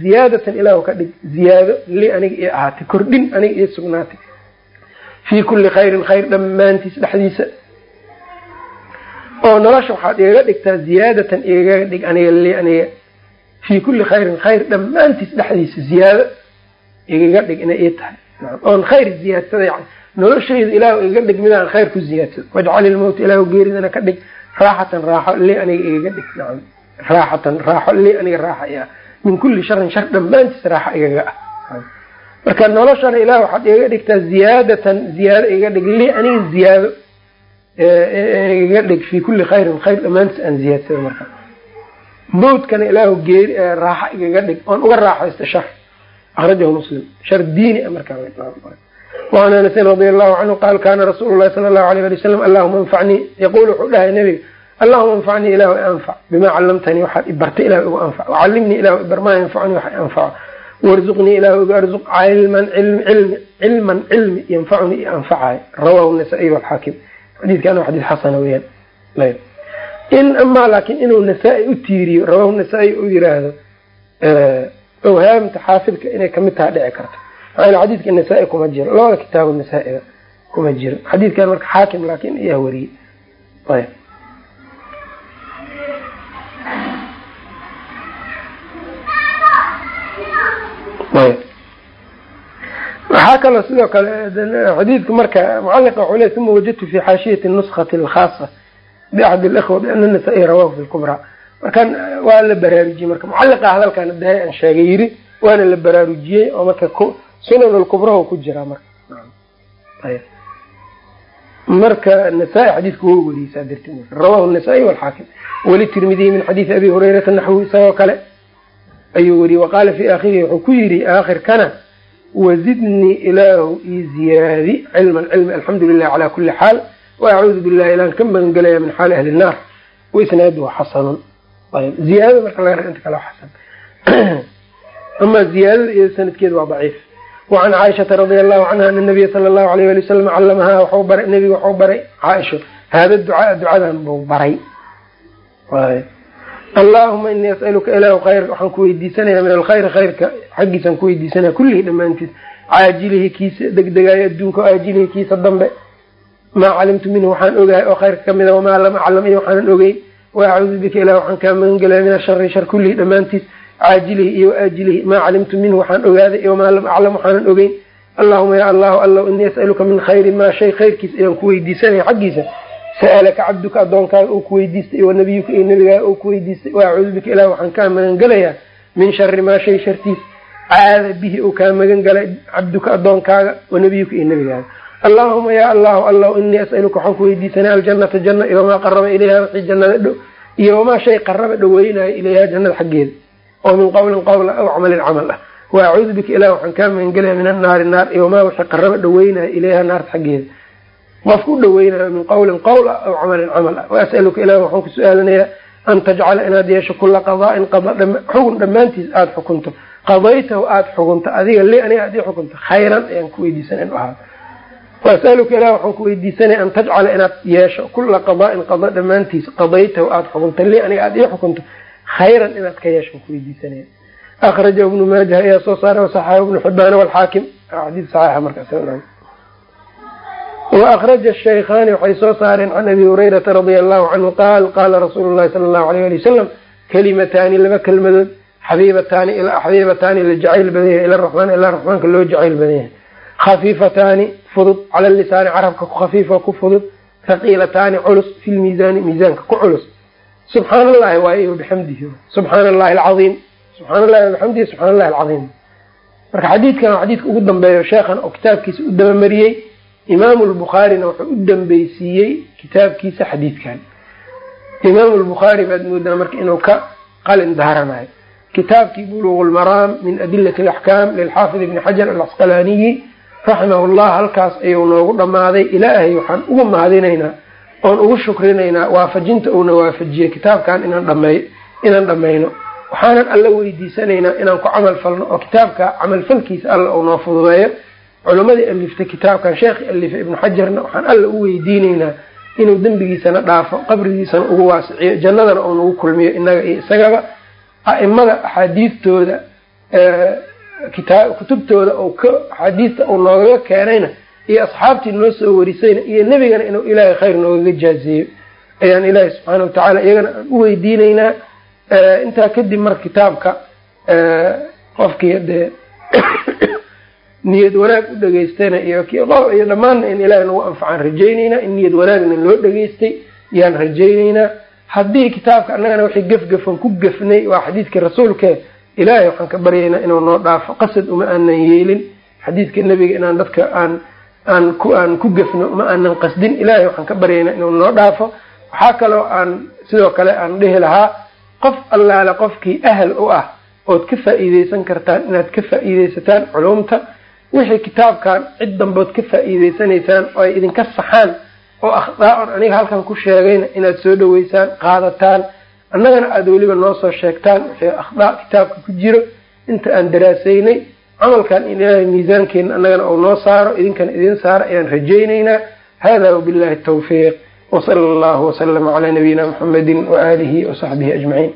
Ziyaadatan ilaahu ka dhig ziyaado li aniga ii ahaatay kordhin aniga ii sugnaatay. Fii kulli khayrin khayr dhammaantiis dhexdiisa oo nolosha waxaad igaga dhigtaa ziyaadatan igaga dhig aniga li aniga fii kulli khayrin khayr dhammaantiis dhexdiisa ziyaado igaga dhig inay ii tahay. Oon khayr ziyaadsada yani noloshayda ilaahu igaga dhig midaan khayr ku ziyaadsado. Wajcal ilmowta ilaahu geeridana ka dhig raaxatan raaxo li aniga igaga dhig. Nacam raaxatan raaxo li aniga raaxa i ah min kulli sharin shar dhammaantiis raaxa igaga ah. Marka noloshana ilaah waxaad igaga dhigtaa ziyaadatan ziyaado igaga dhig li aniga ziyaado igaga dhig fii kulli khayrin khayr dhammaantiis aan ziyaadsado marka. Mawdkana ilaahu geeri raaxa igaga dhig oon uga raaxaysto shar akrajahu muslim. Shar diini a markaa waan anasin radia allahu canhu qaal kana rasuulu lahi sala allahu alayh ali wasalam allahuma anfacnii. Yaquul wuxuu dhahay nabiga allahuma anfacnii ilaahu anfac. Bimaa callamtanii waxaad ibartay ilahu igu anfac. Wacallimnii ilahu ibar maa yanfacunii waxa anfaco warzuqnii ilahu igu arzuq cilman cilmi cilman cilmi yanfacunii i anfacayo rawahu nasaa-iy xadiidkan waa xadiis xasana weyaan in amaa laakiin inuu nasaa-i u tiiriyo rawahu nasaa-i u yiraahdo awhaamta xaafidka inay ka mid taha dhici karto. Maxaa xadiidka nasaa-i kuma jiro labada kitaabo nasaa-ida kuma jiro xadiidkan marka xaakim laakiin ayaa wariyey. Ayb. Ayb waxaa kaloo sidoo kale xadiidku marka mucaliqa wuxuu le uma wajadtu fi xaashiyati nuskati alkhaasa biaxad اlkhwa biana nasaa-i rawahu fi lkubraa markan waa la baraarujiyey. Marka mucaliqa hadalkan dahay aan sheegay yiri waana la baraarujiyey oo marka sunan lkubrahu ku jiraa marka. Marka nasaa-i xadiidku wa weriyeysaa darteed. Rawahu nasaa-i walxaakim walitirmidiyi min xadiidi abi hurayrata naxwu isagoo kale. Ayuu weriyey waqaala fi aakhirihi wuxuu ku yiri aakhirkana wazidnii ilaahu ii ziyaadi. Cilman cilmi alxamdu lilah cala kuli xaal waacuudu billahi ilaan ka magan gelaya min xaali ahli nnaar waisnaaduhu xasanun. Ayb ziyaadada marka laga inta kale xasan. Ama ziyaadada iyo sanadkeeda waa daciif. Wacan caaishata radia allahu canha ana nabiya sala allahu alayh ali wasalam callamahaa waxu baray nabiga waxuu baray caaisho. Haada ducaa ducadan buu baray allaahuma inii asaluka ilaahu khayr waxaan ku weydiisanaya min alkhayri khayrka xaggiisaan ku weydiisanaya kullihi dhammaantiis. Caajilihi kiisa degdegaayo adduunka aajilihi kiisa dambe. Maa calimtu minhu waxaan ogahay oo khayrka kamida wamaa lam aclam iyo waxaanan ogeyn. Waacuudu bika ilah waxaan kaa magan gelaya min ashari shar kullihi dhammaantiis. Caajilihi iyo waajilihi maa calimtu minhu waxaan ogaaday iyo wamaa lam aclam waxaanan ogeyn. Allahuma ya allahu allow inii asaluka min khayri maa shay khayrkiis ayaan ku weydiisanaya xaggiisa sa'alaka cabduka addoonkaaga oo ku weydiistay iyo wanabiyuka iyo nebigaaga oo ku weydiistay waacuudu bika ilah waxaan kaa magan gelayaa min shari maa shay shartiis caada bihi oo kaa magan galay cabduka addoonkaaga wanabiyuka iyo nebigaaga allahuma ya allahu allow inii asaluka waxaan ku weydiisanay aljanata janna iyo wamaa qaraba ilayha wixii jannada dhow iyo wamaa shay qaraba dhoweynayo ilayha jannada xaggeeda oo min qowlin qowla aw camalin camal ah waacuudu bika ilah waxaan kaa magan gelaya min annaari naar iyo wamaa wixii qaraba dhoweynayo ilayha naarta xaggeeda qofka u dhaweynayo min qowlin qowl ah aw camalin camal ah. Waasaluka ilah waxaan ku su'aalanayaa an tajcala inaad yeesho kula qadaain xugun dhammaantiis aada xukunto. Qadaytahu aada xukunto adiga li aniga aad ii xukunto khayran ayaan ku weydiisana inu ahaa waasaluka ilah waxaan ku weydiisanaya an tajcala inaad yeesho kula qadaain qada dhammaantiis qadaytahu aada xukunto li aniga aada ii xukunto khayran inaad ka yeesho ku weydiisanaya akrajahu ibnu maajah ayaa soo saaray wasaxaahu ibnu xibaan walxaakim. Xadiis saxiixa markaas وأkرج الشhaykhani waxay soo saareen can abi هurayrata radي الlahu canhu qaal qala rasuulu الlahi salى الlahu عalيه ali wasalam kalimataani laba kelmadood xabiibataani xabiibataani la jacayl badan yahay ila raxmaan ila raxmaanka loo jacayl badan yahay khafiifataani fudud cala lisaani carabka ku khafiifa ku fudud haqiilataani culus fi lmiisaani miisaanka ku culus subxaan allahi waay bixamdihi subxaana allahi alcaiim subxaan allahi bixamdihi subxaan allahi alcaiim marka xadiidkan waa xadiidka ugu dambeeyo sheekhan oo kitaabkiisa u dabamariyey imaamu lbukhaarina wuxuu u dambeysiiyey kitaabkiisa xadiidkan. Imaamu lbukhaari baad moodaa marka inuu ka qalin daaranayo kitaabkii buluq lmaraam min adilati alaxkaam lilxaafid ibni xajar alcasqalaaniyi raximahu llah halkaas ayuu noogu dhammaaday ilaahay waxaan ugu mahadinaynaa oon ugu shukrinaynaa waafajinta uuna waafajiyey kitaabkan inaan dhammayno. Waxaanan alla weydiisanaynaa inaan ku camal falno oo kitaabka camalfalkiisa alla uu noo fududeeyo culammadii aliftay kitaabkan sheekhi alifay ibnu xajarna waxaan alla u weydiinaynaa inuu dembigiisana dhaafo qabrigiisana ugu waasiciyo jannadana uu nagu kulmiyo inaga iyo isagaba a'imada axaadiistooda kutubtooda ou ka axaadiista uu noogaga keenayna iyo asxaabtii noo soo warisayna iyo nebigana inuu ilaahay khayr noogaga jaazeeyo ayaan ilaahay subxaana watacaala iyagana aan u weydiinaynaa intaa kadib marka kitaabka qofkii dee niyad wanaag u dhegaystayna iyo iyo dhammaanna in ilaahay nagu anfacaan rajaynaynaa in niyad wanaagna loo dhegaystay yaan rajaynaynaa haddii kitaabka annagana wixii gefgefan ku gefnay waa xadiidkii rasuulkee ilaahay waxaan ka baryaynaa inuu noo dhaafo qasad uma aanan yeelin. Xadiidka nebiga inaan dadka aan aan ku aan ku gefno uma aanan qasdin. Ilaahay waxaan ka baryaynaa inuu noo dhaafo. Waxaa kaloo aan sidoo kale aan dhihi lahaa qof allaale qofkii ahal u ah ood ka faa'iideysan kartaan inaad ka faa'iideysataan culumta wixii kitaabkan cid dambood ka faa'iideysanaysaan oo ay idinka saxaan oo akhdaa-on aniga halkan ku sheegayna inaad soo dhaweysaan qaadataan annagana aada weliba noo soo sheegtaan wixii akhdaa kitaabka ku jiro. Inta aan daraasaynay camalkan in ilaahay miisaankeena annagana uu noo saaro idinkana idin saaro ayaan rajaynaynaa. Hada wabillahi tawfiiq. Wsala allahu waslama calaa nabiyina muxamedi waaalihi wasaxbihi ajmaciin